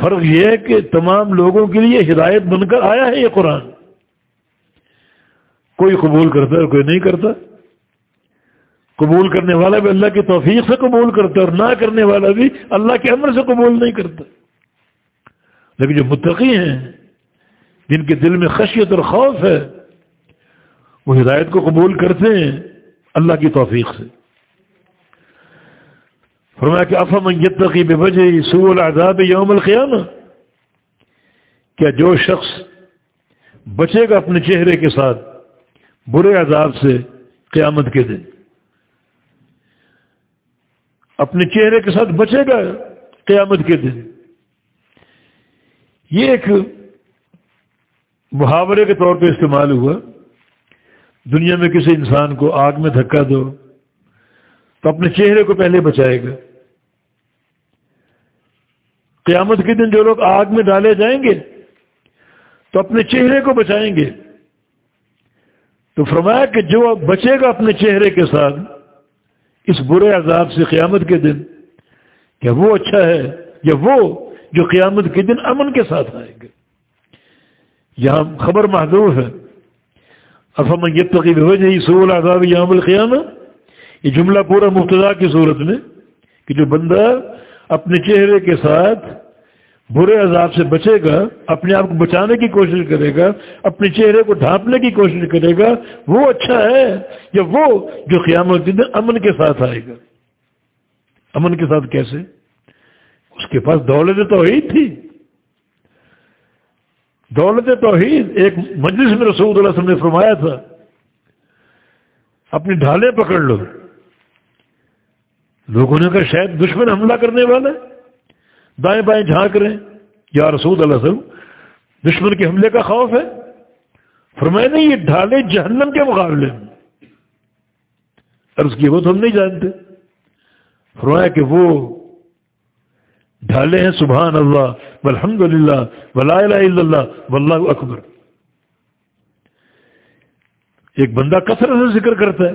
فرق یہ ہے کہ تمام لوگوں کے لیے ہدایت بن کر آیا ہے یہ قرآن۔ کوئی قبول کرتا ہے کوئی نہیں کرتا۔ قبول کرنے والا بھی اللہ کی توفیق سے قبول کرتا ہے اور نہ کرنے والا بھی اللہ کے عمر سے قبول نہیں کرتا۔ لیکن جو متقی ہیں، جن کے دل میں خشیت اور خوف ہے، وہ ہدایت کو قبول کرتے ہیں، اللہ کی توفیق سے۔ فرمایا کہ افم یتقی بے وجہ سول العذاب یوم القیامہ؟ کیا جو شخص بچے گا اپنے چہرے کے ساتھ برے عذاب سے قیامت کے دن، اپنے چہرے کے ساتھ بچے گا قیامت کے دن یہ ایک محاورے کے طور پہ استعمال ہوا۔ دنیا میں کسی انسان کو آگ میں دھکا دو تو اپنے چہرے کو پہلے بچائے گا۔ قیامت کے دن جو لوگ آگ میں ڈالے جائیں گے تو اپنے چہرے کو بچائیں گے۔ تو فرمایا کہ جو بچے گا اپنے چہرے کے ساتھ اس برے عذاب سے قیامت کے دن کیا وہ اچھا ہے، یا وہ جو قیامت کے دن امن کے ساتھ آئے گا یہاں خبر محدود ہے۔ افام یہ تقیب ہو جائے سول عذاب یام القیامہ، یہ جملہ پورا مبتدا کی صورت میں کہ جو بندہ اپنے چہرے کے ساتھ برے عذاب سے بچے گا، اپنے آپ کو بچانے کی کوشش کرے گا، اپنے چہرے کو ڈھانپنے کی کوشش کرے گا، وہ اچھا ہے یا وہ جو قیامت دن امن کے ساتھ آئے گا۔ امن کے ساتھ کیسے؟ اس کے پاس دولت توحید تھی۔ دولت توحید ایک مجلس میں رسول اللہ وسلم نے فرمایا تھا۔ اپنی ڈھالیں پکڑ لو۔ لوگوں نے کہا، شاید دشمن حملہ کرنے والا دائیں بائیں جھانک رہے یا رسول اللہ وسلم، دشمن کے حملے کا خوف ہے۔ فرمایا، نہیں، یہ ڈھالے جہنم کے مقابلے میں۔ عرض کی، وہ تو ہم نہیں جانتے۔ فرمایا کہ وہ ڈھالے ہیں، سبحان اللہ الحمد للہ ولا اللہ، واللہ اکبر۔ ایک بندہ کثرت سے ذکر کرتا ہے،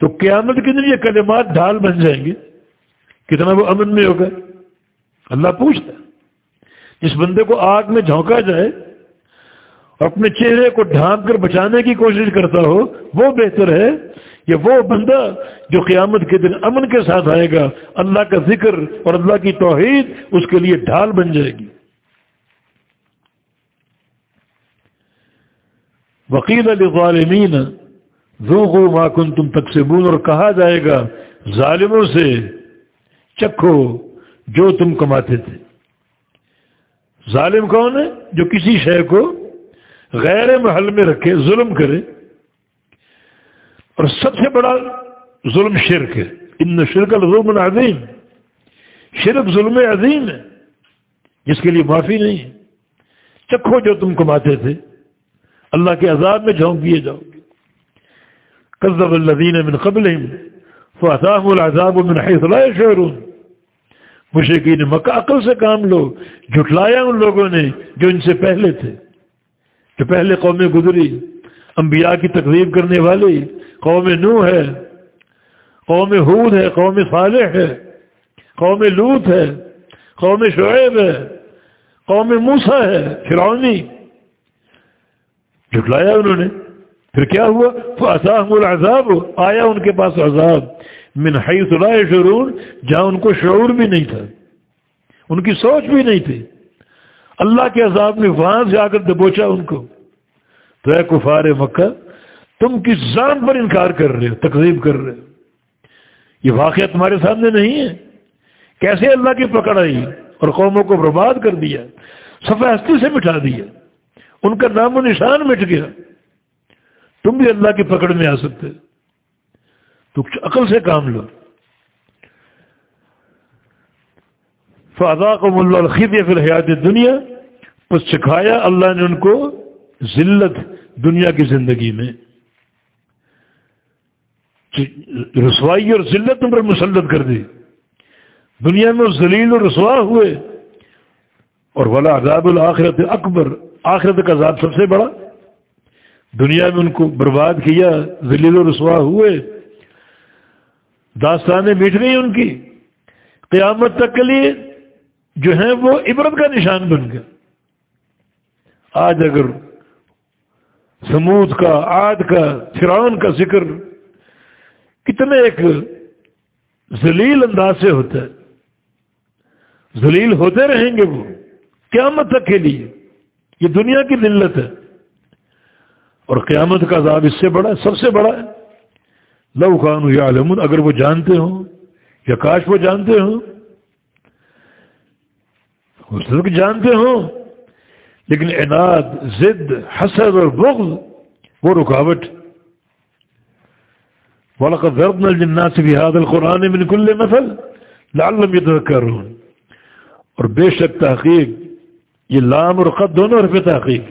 تو قیامت کے دن یہ کلمات ڈھال بن جائیں گے۔ کتنا وہ امن میں ہوگا؟ اللہ پوچھتا ہے۔ جس بندے کو آگ میں جھونکا جائے اور اپنے چہرے کو ڈھانپ کر بچانے کی کوشش کرتا ہو، وہ بہتر ہے۔ یا وہ بندہ جو قیامت کے دن امن کے ساتھ آئے گا، اللہ کا ذکر اور اللہ کی توحید اس کے لیے ڈھال بن جائے گی۔ وکیل علی غالمین ما کن تم تک سے اور کہا جائے گا، ظالموں سے چکھو جو تم کماتے تھے۔ ظالم کون ہے؟ جو کسی شے کو غیر محل میں رکھے، ظلم کرے۔ اور سب سے بڑا ظلم شرک ہے۔ ان شرک الظلم عظیم شرک ظلم عظیم ہے، جس کے لیے معافی نہیں ہے۔ چکھو جو تم کماتے تھے۔ اللہ کے عذاب میں جھونک دیے جاؤ گے۔ قزب الدین من قبل فاطاہ العذاب من حیث لا شعرون مشرقین مکہ عقل سے کام لو، جھٹلایا ان لوگوں نے جو ان سے پہلے تھے۔ جو پہلے قومیں گزری، انبیاء کی تقریب کرنے والی قوم نو ہے، قوم حود ہے، قوم صالح ہے، قوم لوت ہے، قوم شعیب ہے، قوم موسا ہے فرونی جھٹلایا انہوں نے۔ پھر کیا ہوا؟ فاصاہم العذاب۔ آیا ان کے پاس عذاب۔ من حیث لا شرور جہاں ان کو شعور بھی نہیں تھا۔ ان کی سوچ بھی نہیں تھی۔ اللہ کے عذاب نے وہاں سے آ کر دبوچا ان کو۔ تو اے کفار مکہ تم کس زان پر انکار کر رہے ہو تقریب کر رہے ہو۔ یہ واقعہ تمہارے سامنے نہیں ہے۔ کیسے اللہ کی پکڑ آئی اور قوموں کو برباد کر دیا، صفحہ ہستی سے مٹھا دیا، ان کا نام و نشان مٹ گیا۔ تم بھی اللہ کی پکڑ میں آ سکتے۔ تو عقل سے کام لو۔ فادا کو ملا الخید یا پھر حیات دنیا بس سکھایا اللہ نے ان کو ذلت دنیا کی زندگی میں۔ رسوائی اور ذلت تم پر مسلط کر دی۔ دنیا میں ذلیل و رسوا ہوئے۔ اور ولا عذاب الآخرت اکبر۔ آخرت کا عذاب سب سے بڑا۔ دنیا میں ان کو برباد کیا، ذلیل و رسوا ہوئے۔ داستانیں میٹ گئی ان کی۔ قیامت تک کے لیے جو ہیں وہ عبرت کا نشان بن گیا آج اگر سمود کا آد کا، فرعون کا ذکر کتنے ایک ذلیل انداز سے ہوتا ہے۔ ذلیل ہوتے رہیں گے وہ۔ قیامت تک کے لیے یہ دنیا کی ذلت ہے۔ اور قیامت کا عذاب اس سے بڑا ہے سب سے بڑا ہے۔ لو خان یا علم اگر وہ جانتے ہوں، یا کاش وہ جانتے ہوں۔ جانتے ہوں، لیکن عناد، ضد، حسد اور بغض، وہ رکاوٹ والد الجنات سے بھی حاد القرآن من کل مثل لعلم يتذكرون. اور بے شک تحقیق، یہ لام اور خط دونوں رفع تحقیق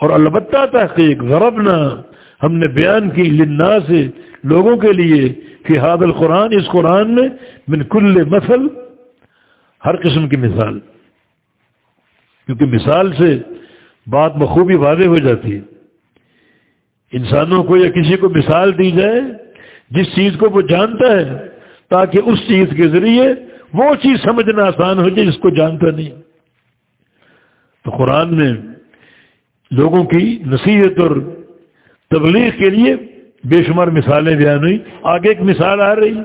اور البتہ تحقیق، ضربنا، ہم نے بیان کی لنا سے لوگوں کے لیے کہ حاد القرآن، اس قرآن میں من کل مثل ہر قسم کی مثال۔ کیونکہ مثال سے بات بخوبی واضح ہو جاتی ہے۔ انسانوں کو یا کسی کو مثال دی جائے، جس چیز کو وہ جانتا ہے، تاکہ اس چیز کے ذریعے وہ چیز سمجھنا آسان ہو جائے، جس کو جانتا نہیں۔ تو قرآن میں لوگوں کی نصیحت اور تبلیغ کے لیے بے شمار مثالیں بیان ہوئی۔ آگے ایک مثال آ رہی۔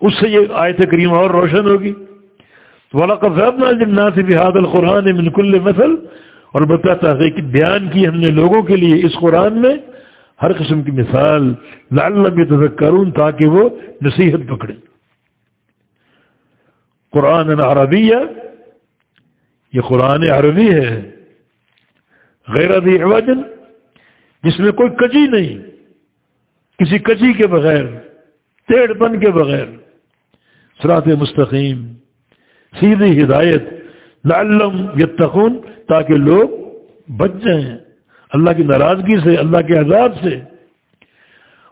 اس سے یہ آیت کریم اور روشن ہوگی۔ بحاد القرآن من کل مثل اور بتاتا ہے کہ بیان کی ہم نے لوگوں کے لیے اس قرآن میں ہر قسم کی مثال لال لبی کروں تاکہ وہ نصیحت پکڑے قرآن عربی یہ قرآن عربی ہے، غیر ابھی عوجن جس میں کوئی کجی نہیں، کسی کجی کے بغیر ٹیڑھ پن کے بغیر سرات مستقیم، سیدھی ہدایت لعلم یتقون، تاکہ لوگ بچ جائیں۔ اللہ کی ناراضگی سے، اللہ کے عذاب سے۔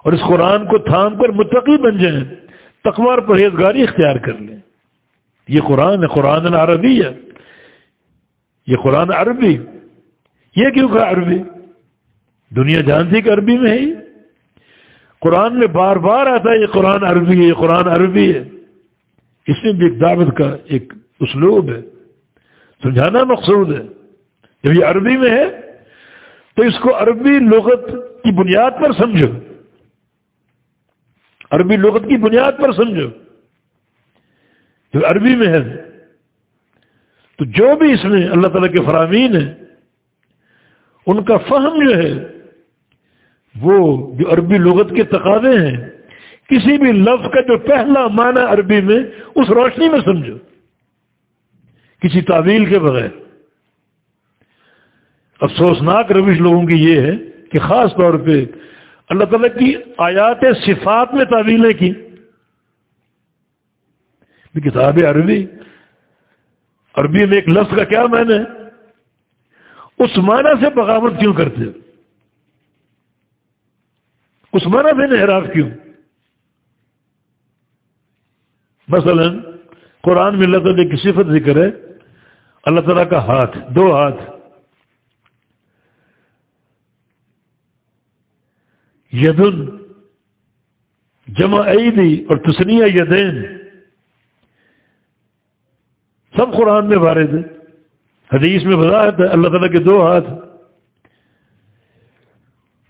اور اس قرآن کو تھام کر متقی بن جائیں۔ تقوار پرہیزگاری اختیار کر لیں۔ یہ قرآن ہے، قرآن عربی ہے۔ یہ قرآن عربی۔ یہ کیوں کہا عربی؟ دنیا جانتی کہ عربی میں ہے قرآن میں بار بار آتا ہے، یہ قرآن عربی ہے، یہ قرآن عربی ہے۔ اس میں بھی ایک دعوت کا ایک اسلوب ہے۔ سمجھانا مقصود ہے۔ جب یہ عربی میں ہے، تو اس کو عربی لغت کی بنیاد پر سمجھو۔ عربی لغت کی بنیاد پر سمجھو۔ جو عربی میں ہے، تو جو بھی اس میں اللہ تعالیٰ کے فرامین ہیں، ان کا فہم جو ہے، وہ جو عربی لغت کے تقاضے ہیں، کسی بھی لفظ کا جو پہلا معنی عربی میں، اس روشنی میں سمجھو۔ کسی تعویل کے بغیر۔ افسوسناک روش لوگوں کی یہ ہے کہ خاص طور پہ اللہ تعالیٰ کی آیات صفات میں تعویلیں کی۔ کتاب عربی عربی میں ایک لفظ کا کیا معنی ہے؟ اس معنی سے بغاوت کیوں کرتے اس معنی سے نہراف کیوں؟ مثلا قرآن میں اللہ تعالیٰ کی صفت ذکر ہے اللہ تعالیٰ کا ہاتھ، دو ہاتھ۔ یدن جمع عیدی اور تسنیہ یدین۔ سب قرآن میں وارد ہے۔ حدیث میں وضاحت ہے، اللہ تعالیٰ کے دو ہاتھ۔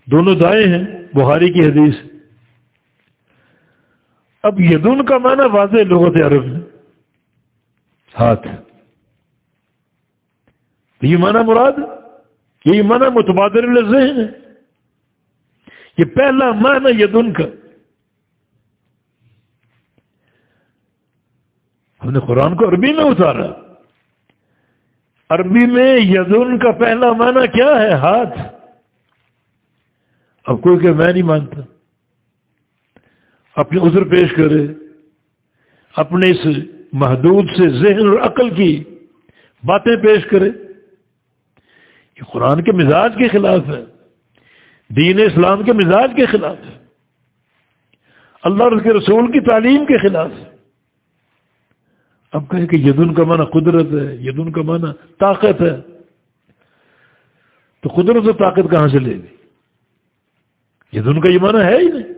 دونوں دائیں ہیں، بخاری کی حدیث۔ اب یدن کا معنی واضح لغت عرب ہاتھ۔ یہ معنی مراد یہ معنی متبادر ذہن ہے۔ یہ پہلا معنی یدن کا۔ ہم نے قرآن کو عربی میں اتارا۔ عربی میں یدن کا پہلا معنی کیا ہے؟ ہاتھ۔ اب کوئی کہ میں نہیں مانتا۔ اپنے عذر پیش کرے۔ اپنے اس محدود سے ذہن اور عقل کی باتیں پیش کرے۔ یہ قرآن کے مزاج کے خلاف ہے۔ دین اسلام کے مزاج کے خلاف ہے۔ اللہ کے رسول کی تعلیم کے خلاف ہے۔ اب کہیں کہ یدن کا معنی قدرت ہے، یدن کا معنی طاقت ہے۔ تو قدرت و طاقت کہاں سے لے گی یدن کا یہ معنی ہے ہی نہیں۔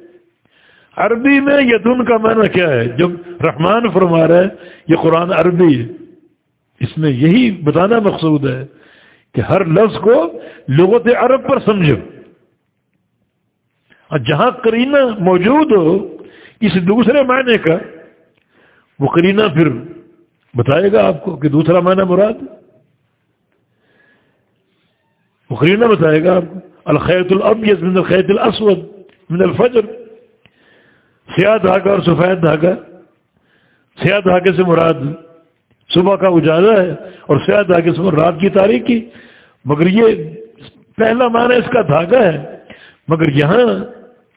عربی میں یدن کا معنی کیا ہے؟ جب رحمان فرما رہا ہے، یہ قرآن عربی ہے۔ اس میں یہی بتانا مقصود ہے کہ ہر لفظ کو لغت عرب پر سمجھو۔ اور جہاں کرینہ موجود ہو، کسی دوسرے معنی کا، وہ کرینہ پھر بتائے گا آپ کو کہ دوسرا معنی مراد۔ وہ کرینہ بتائے گا آپ کو الخیت الابیض من الخیت الاسود من الفجر۔ سیاہ دھاگا اور سفید دھاگا سیاہ دھاگے سے مراد صبح کا اجالا ہے اور سیاہ دھاگے سے مراد رات کی تاریخی مگر یہ پہلا معنی اس کا دھاگا ہے۔ مگر یہاں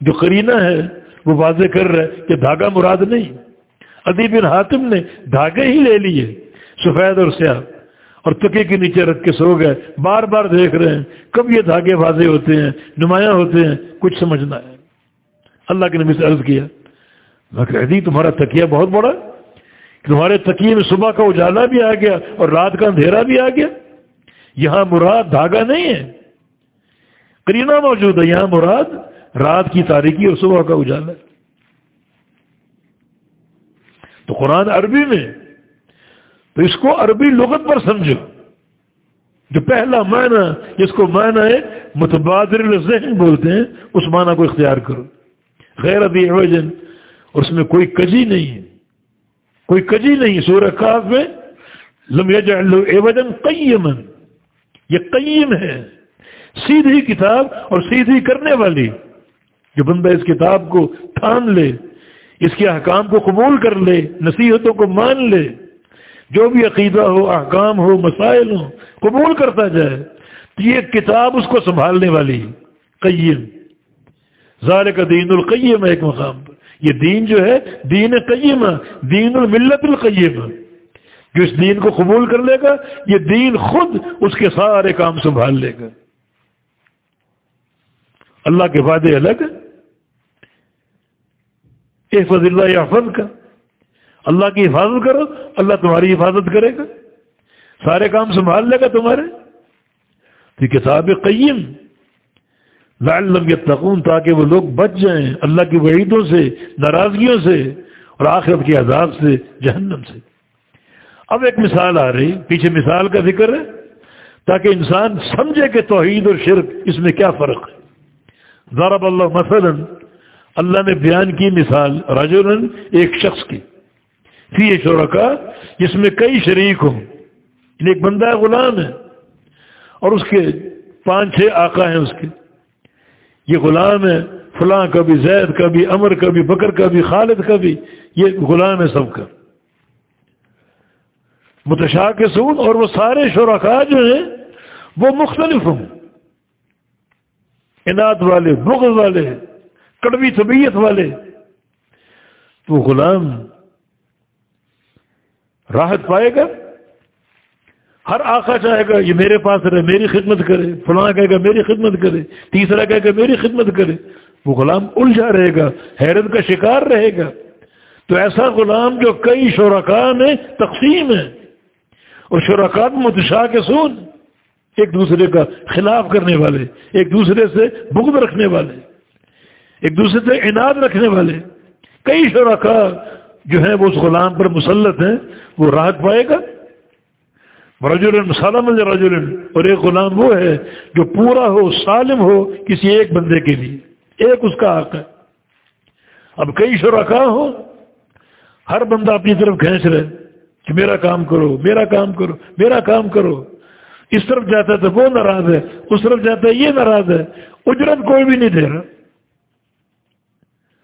جو کرینہ ہے، وہ واضح کر رہا ہے کہ دھاگا مراد نہیں۔ ادیب بن حاتم نے دھاگے ہی لے لیے، سفید اور سیاہ۔ اور تکے کے نیچے رکھ کے سو گئے۔ بار بار دیکھ رہے ہیں۔ کب یہ دھاگے واضح ہوتے ہیں، نمایاں ہوتے ہیں، کچھ سمجھنا ہے اللہ کے نبی سے عرض کیا، میں کہہ دی، تمہارا تکیہ بہت بڑا تمہارے تکیے میں صبح کا اجالا بھی آ گیا اور رات کا اندھیرا بھی آ گیا۔ یہاں مراد دھاگا نہیں ہے۔ کرینا موجود ہے، یہاں مراد رات کی تاریخی اور صبح کا اجالا۔ تو قرآن عربی میں، تو اس کو عربی لغت پر سمجھو۔ جو پہلا معنی، جس کو معنی ہے متبادر ذہن بولتے ہیں، اس معنی کو اختیار کرو۔ غیر ابھی وجن اور اس میں کوئی کجی نہیں ہے۔ کوئی کجی نہیں، سورہ کاف میں لم ایوجن قیمن یہ قیم ہے، سیدھی کتاب اور سیدھی کرنے والی۔ جو بندہ اس کتاب کو تھان لے، اس کے احکام کو قبول کر لے، نصیحتوں کو مان لے، جو بھی عقیدہ ہو، احکام ہو، مسائل ہو قبول کرتا جائے، تو یہ کتاب اس کو سنبھالنے والی، قیم۔ ظاہر کا دین القیم ہے ایک مقام پر۔ یہ دین جو ہے، دین قیم دین الملت القیم جو اس دین کو قبول کر لے گا، یہ دین خود اس کے سارے کام سنبھال لے گا۔ اللہ کے وعدے الگ احفظ اللہ حفظ کا اللہ کی حفاظت کرو، اللہ تمہاری حفاظت کرے گا۔ سارے کام سنبھال لے گا تمہارے۔ تو کتاب قیم۔ لعلم یتقون، تاکہ وہ لوگ بچ جائیں اللہ کی وعیدوں سے، ناراضگیوں سے اور آخرت کے عذاب سے، جہنم سے۔ اب ایک مثال آ رہی، پیچھے مثال کا ذکر ہے، تاکہ انسان سمجھے کہ توحید اور شرک اس میں کیا فرق ہے۔ ضرب اللہ مثلا، اللہ نے بیان کی مثال رجل ایک شخص کی، فی شرکا، جس میں کئی شریک ہوں۔ یعنی ایک بندہ غلام ہے، اور اس کے پانچ چھ آقا ہیں اس کے۔ یہ غلام ہے، فلاں کا بھی زید کا بھی امر کا بھی بکر کا بھی خالد کا بھی یہ غلام ہے سب کا۔ متشاہ کے سون اور وہ سارے شرکا جو ہیں وہ مختلف ہوں۔ انعد والے، بغض والے، کڑوی طبیعت والے۔ تو غلام راحت پائے گا؟ ہر آقا چاہے گا، یہ میرے پاس رہے، میری خدمت کرے، فلاں کہے گا، میری خدمت کرے، تیسرا کہے گا، میری خدمت کرے۔ وہ غلام الجھا رہے گا، حیرت کا شکار رہے گا۔ تو ایسا غلام جو کئی شرکا میں تقسیم ہے۔ اور شرکا متشاہ کے سون ایک دوسرے کا خلاف کرنے والے، ایک دوسرے سے بغض رکھنے والے، ایک دوسرے سے انعد رکھنے والے۔ کئی شرکا جو ہیں وہ اس غلام پر مسلط ہیں، وہ راحت پائے گا؟ رجول سالم رجول اور ایک غلام وہ ہے جو پورا ہو، سالم ہو کسی ایک بندے کے لیے۔ ایک اس کا حق ہے۔ اب کئی شرکا ہو ہر بندہ اپنی طرف کھینچ رہے۔ کہ میرا کام کرو، میرا کام کرو، میرا کام کرو۔ اس طرف جاتا ہے تو وہ ناراض ہے، اس طرف جاتا ہے یہ ناراض ہے۔ اجرت کوئی بھی نہیں دے رہا۔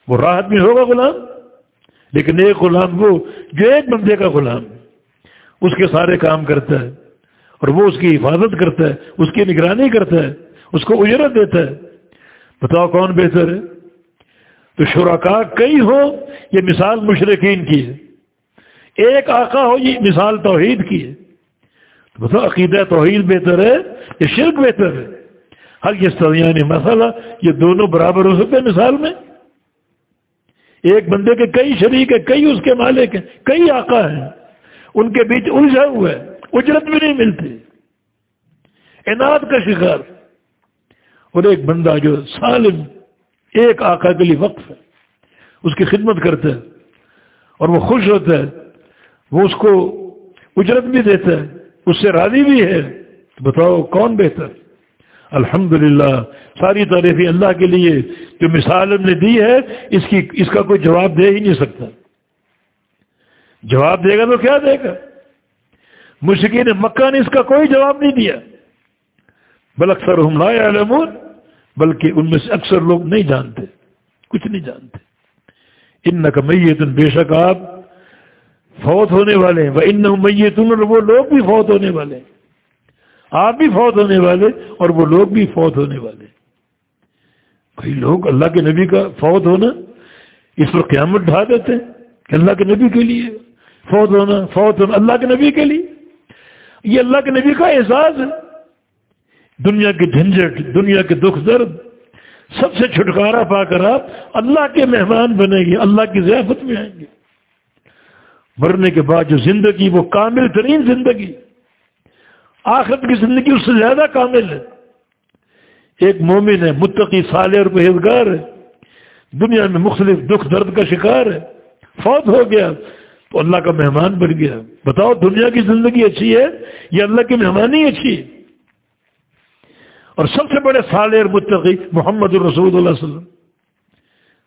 وہ راحت بھی ہوگا غلام، لیکن ایک غلام وہ، جو ایک بندے کا غلام، اس کے سارے کام کرتا ہے، اور وہ اس کی حفاظت کرتا ہے، اس کی نگرانی کرتا ہے، اس کو اجرت دیتا ہے۔ بتاؤ کون بہتر ہے؟ تو شرکا کئی ہو یہ مثال مشرقین کی ہے۔ ایک آقا ہو یہ مثال توحید کی ہے۔ تو بتاؤ، عقیدہ توحید بہتر ہے یہ شرک بہتر ہے؟ ہر یہ سیانی مسئلہ، یہ دونوں برابر ہو سکتے ہیں مثال میں؟ ایک بندے کے کئی شریک ہے کئی اس کے مالک ہیں، کئی آقا ہیں۔ ان کے بیچ الجھا ہوا ہے، اجرت بھی نہیں ملتی۔ انعد کا شکار۔ اور ایک بندہ جو سالم، ایک آقا کے لیے وقف ہے، اس کی خدمت کرتا ہے اور وہ خوش ہوتا ہے۔ وہ اس کو اجرت بھی دیتا ہے، اس سے راضی بھی ہے۔ تو بتاؤ کون بہتر؟ الحمد ساری تعریفی اللہ کے لیے جو مثال ہم نے دی ہے، اس کی، اس کا کوئی جواب دے ہی نہیں سکتا۔ جواب دے گا تو کیا دے گا؟ مشکین مکہ نے اس کا کوئی جواب نہیں دیا۔ بل اکثر ہم لائے علمون بلکہ ان میں سے اکثر لوگ نہیں جانتے، کچھ نہیں جانتے۔ ان نہ بے شک آپ فوت ہونے والے ہیں۔ وہ ان میتن وہ لوگ بھی فوت ہونے والے ہیں۔ آپ بھی فوت ہونے والے اور وہ لوگ بھی فوت ہونے والے بھائی لوگ اللہ کے نبی کا فوت ہونا اس پر قیامت ڈھا دیتے ہیں کہ اللہ کے نبی کے لیے۔ فوت ہونا فوت ہونا اللہ کے نبی کے لیے۔ یہ اللہ کے نبی کا احساس ہے۔ دنیا کی جھنجھٹ، دنیا کے دکھ درد، سب سے چھٹکارا پا کر آپ اللہ کے مہمان بنے گی اللہ کی ضیافت میں آئیں گے۔ مرنے کے بعد جو زندگی، وہ کامل ترین زندگی۔ آخرت کی زندگی اس سے زیادہ کامل ہے۔ ایک مومن ہے، متقی، صالح اور پہیزگار ہے۔ دنیا میں مختلف دکھ درد کا شکار ہے۔ فوت ہو گیا تو اللہ کا مہمان بن گیا۔ بتاؤ، دنیا کی زندگی اچھی ہے یا اللہ کی مہمانی اچھی ہے؟ اور سب سے بڑے صالح اور متقی محمد الرسول اللہ علیہ وسلم۔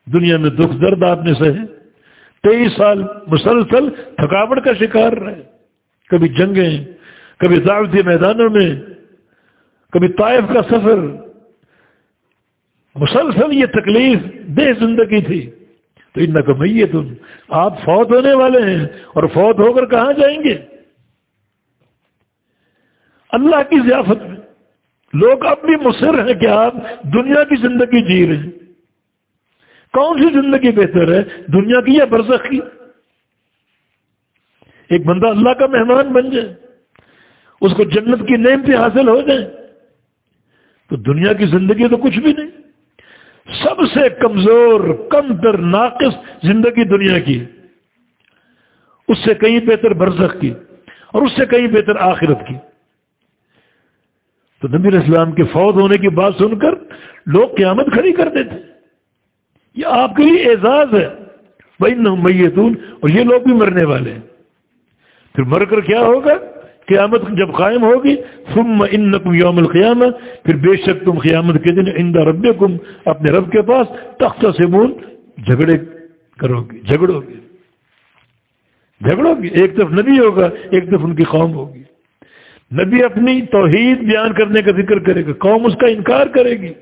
دنیا میں دکھ درد آپ نے سہے تیئیس سال مسلسل تھکاوٹ کا شکار رہے۔ کبھی جنگیں، کبھی دعوتی میدانوں میں، کبھی طائف کا سفر۔ مسلسل یہ تکلیف بے زندگی تھی۔ تو ان کا تم آپ فوت ہونے والے ہیں اور فوت ہو کر کہاں جائیں گے؟ اللہ کی ضیافت میں۔ لوگ اب بھی مصر ہیں کہ آپ دنیا کی زندگی جی رہے ہیں۔ کون سی زندگی بہتر ہے؟ دنیا کی یا برزخ کی؟ ایک بندہ اللہ کا مہمان بن جائے، اس کو جنت کی نعمتیں حاصل ہو جائیں تو دنیا کی زندگی تو کچھ بھی نہیں۔ سب سے کمزور، کم تر، ناقص زندگی دنیا کی اس سے کہیں بہتر برزخ کی، اور اس سے کہیں بہتر آخرت کی۔ تو نبی اسلام کے فوت ہونے کی بات سن کر لوگ قیامت کھڑی کر دیتے۔ یہ آپ کے لیے اعزاز ہے۔ بھائی میتون اور یہ لوگ بھی مرنے والے ہیں۔ پھر مر کر کیا ہوگا؟ قیامت جب قائم ہوگی، ثم انکم یوم القیامہ پھر بے شک تم قیامت کے دن اندہ ربکم اپنے رب کے پاس تخت سے جھگڑے کرو گے، جھگڑو گے۔ جھگڑو گے۔ ایک طرف نبی ہوگا، ایک طرف ان کی قوم ہوگی۔ نبی اپنی توحید بیان کرنے کا ذکر کرے گا، قوم اس کا انکار کرے گی۔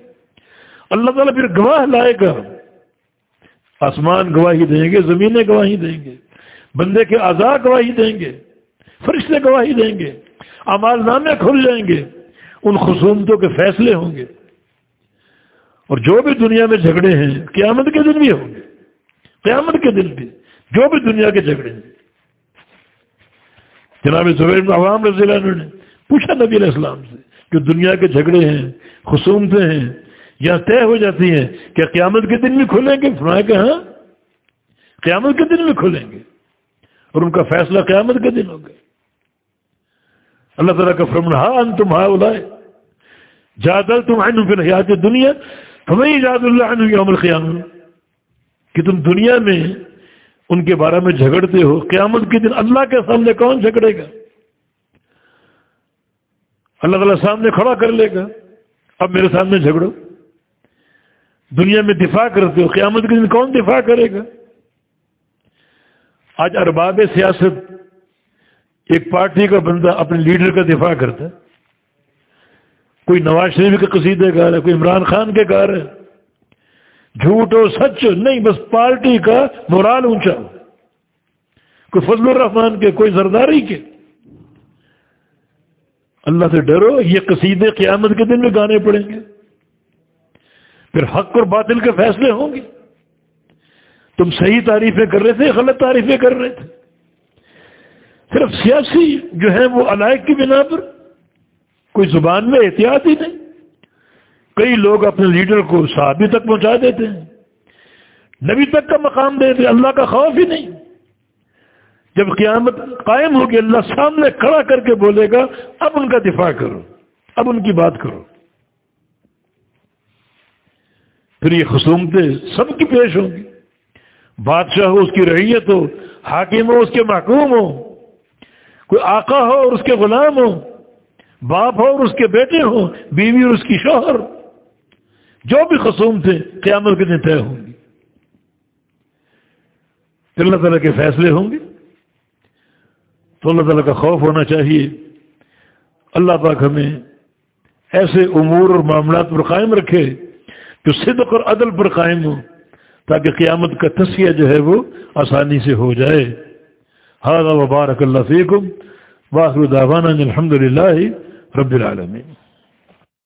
اللہ تعالیٰ پھر گواہ لائے گا۔ آسمان گواہی دیں گے، زمینیں گواہی دیں گے، بندے کے آزاد گواہی دیں گے، فرشتے گواہی دیں گے امال نامے کھل جائیں گے، ان خصومتوں کے فیصلے ہوں گے۔ اور جو بھی دنیا میں جھگڑے ہیں، قیامت کے دن بھی ہوں گے۔ قیامت کے دن بھی، جو بھی دنیا کے جھگڑے ہیں۔ جناب زبیر عوام رضی اللہ عنہ نے پوچھا نبی علیہ السلام سے جو دنیا کے جھگڑے ہیں، خصومتیں ہیں یا طے ہو جاتی ہیں کہ قیامت کے دن بھی کھلیں گے؟ فرمایا کہ ہاں قیامت کے دن بھی کھلیں گے اور ان کا فیصلہ قیامت کے دن ہوگا۔ اللہ تعالیٰ کا فرمن ہاں ان تم ہاں اولائے جادل تم حیات دنیا تمہیں جاد اللہ عنہ یوم القیام کہ تم دنیا میں ان کے بارے میں جھگڑتے ہو، قیامت کے دن اللہ کے سامنے کون جھگڑے گا؟ اللہ تعالیٰ سامنے کھڑا کر لے گا۔ اب میرے سامنے جھگڑو۔ دنیا میں دفاع کرتے ہو، قیامت کے دن کون دفاع کرے گا؟ آج ارباب سیاست ایک پارٹی کا بندہ اپنے لیڈر کا دفاع کرتا ہے۔ کوئی نواز شریف کے قصیدے گار ہے، کوئی عمران خان کے گار ہے۔ جھوٹ ہو سچ نہیں، بس پارٹی کا مورال اونچا ہو۔ کوئی فضل الرحمان کے، کوئی زرداری کے۔ اللہ سے ڈرو، یہ قصیدے قیامت کے دن میں گانے پڑیں گے۔ پھر حق اور باطل کے فیصلے ہوں گے۔ تم صحیح تعریفیں کر رہے تھے، غلط تعریفیں کر رہے تھے۔ صرف سیاسی جو ہے وہ علائق کی بنا پر کوئی زبان میں احتیاط ہی نہیں۔ کئی لوگ اپنے لیڈر کو صحابی تک پہنچا دیتے ہیں۔ نبی تک کا مقام دیتے اللہ کا خوف ہی نہیں۔ جب قیامت قائم ہوگی، اللہ سامنے کھڑا کر کے بولے گا، اب ان کا دفاع کرو، اب ان کی بات کرو۔ پھر یہ خصومتیں سب کی پیش ہوں گی۔ بادشاہ ہو، اس کی رعیت ہو، حاکم ہو، اس کے محکوم ہو، کوئی آقا ہو اور اس کے غلام ہو، باپ ہو اور اس کے بیٹے ہوں بیوی اور اس کی شوہر، جو بھی خصوم تھے قیامت کے دن طے ہوں گی۔ پھر اللہ تعالیٰ کے فیصلے ہوں گے۔ تو اللہ تعالیٰ کا خوف ہونا چاہیے۔ اللہ پاک ہمیں ایسے امور اور معاملات پر قائم رکھے۔ جو صدق اور عدل پر قائم ہو تاکہ قیامت کا تصیہ جو ہے وہ آسانی سے ہو جائے۔ ہاں وبارک اللہ فیکم واخر دعوانا الحمد للہ رب العالمین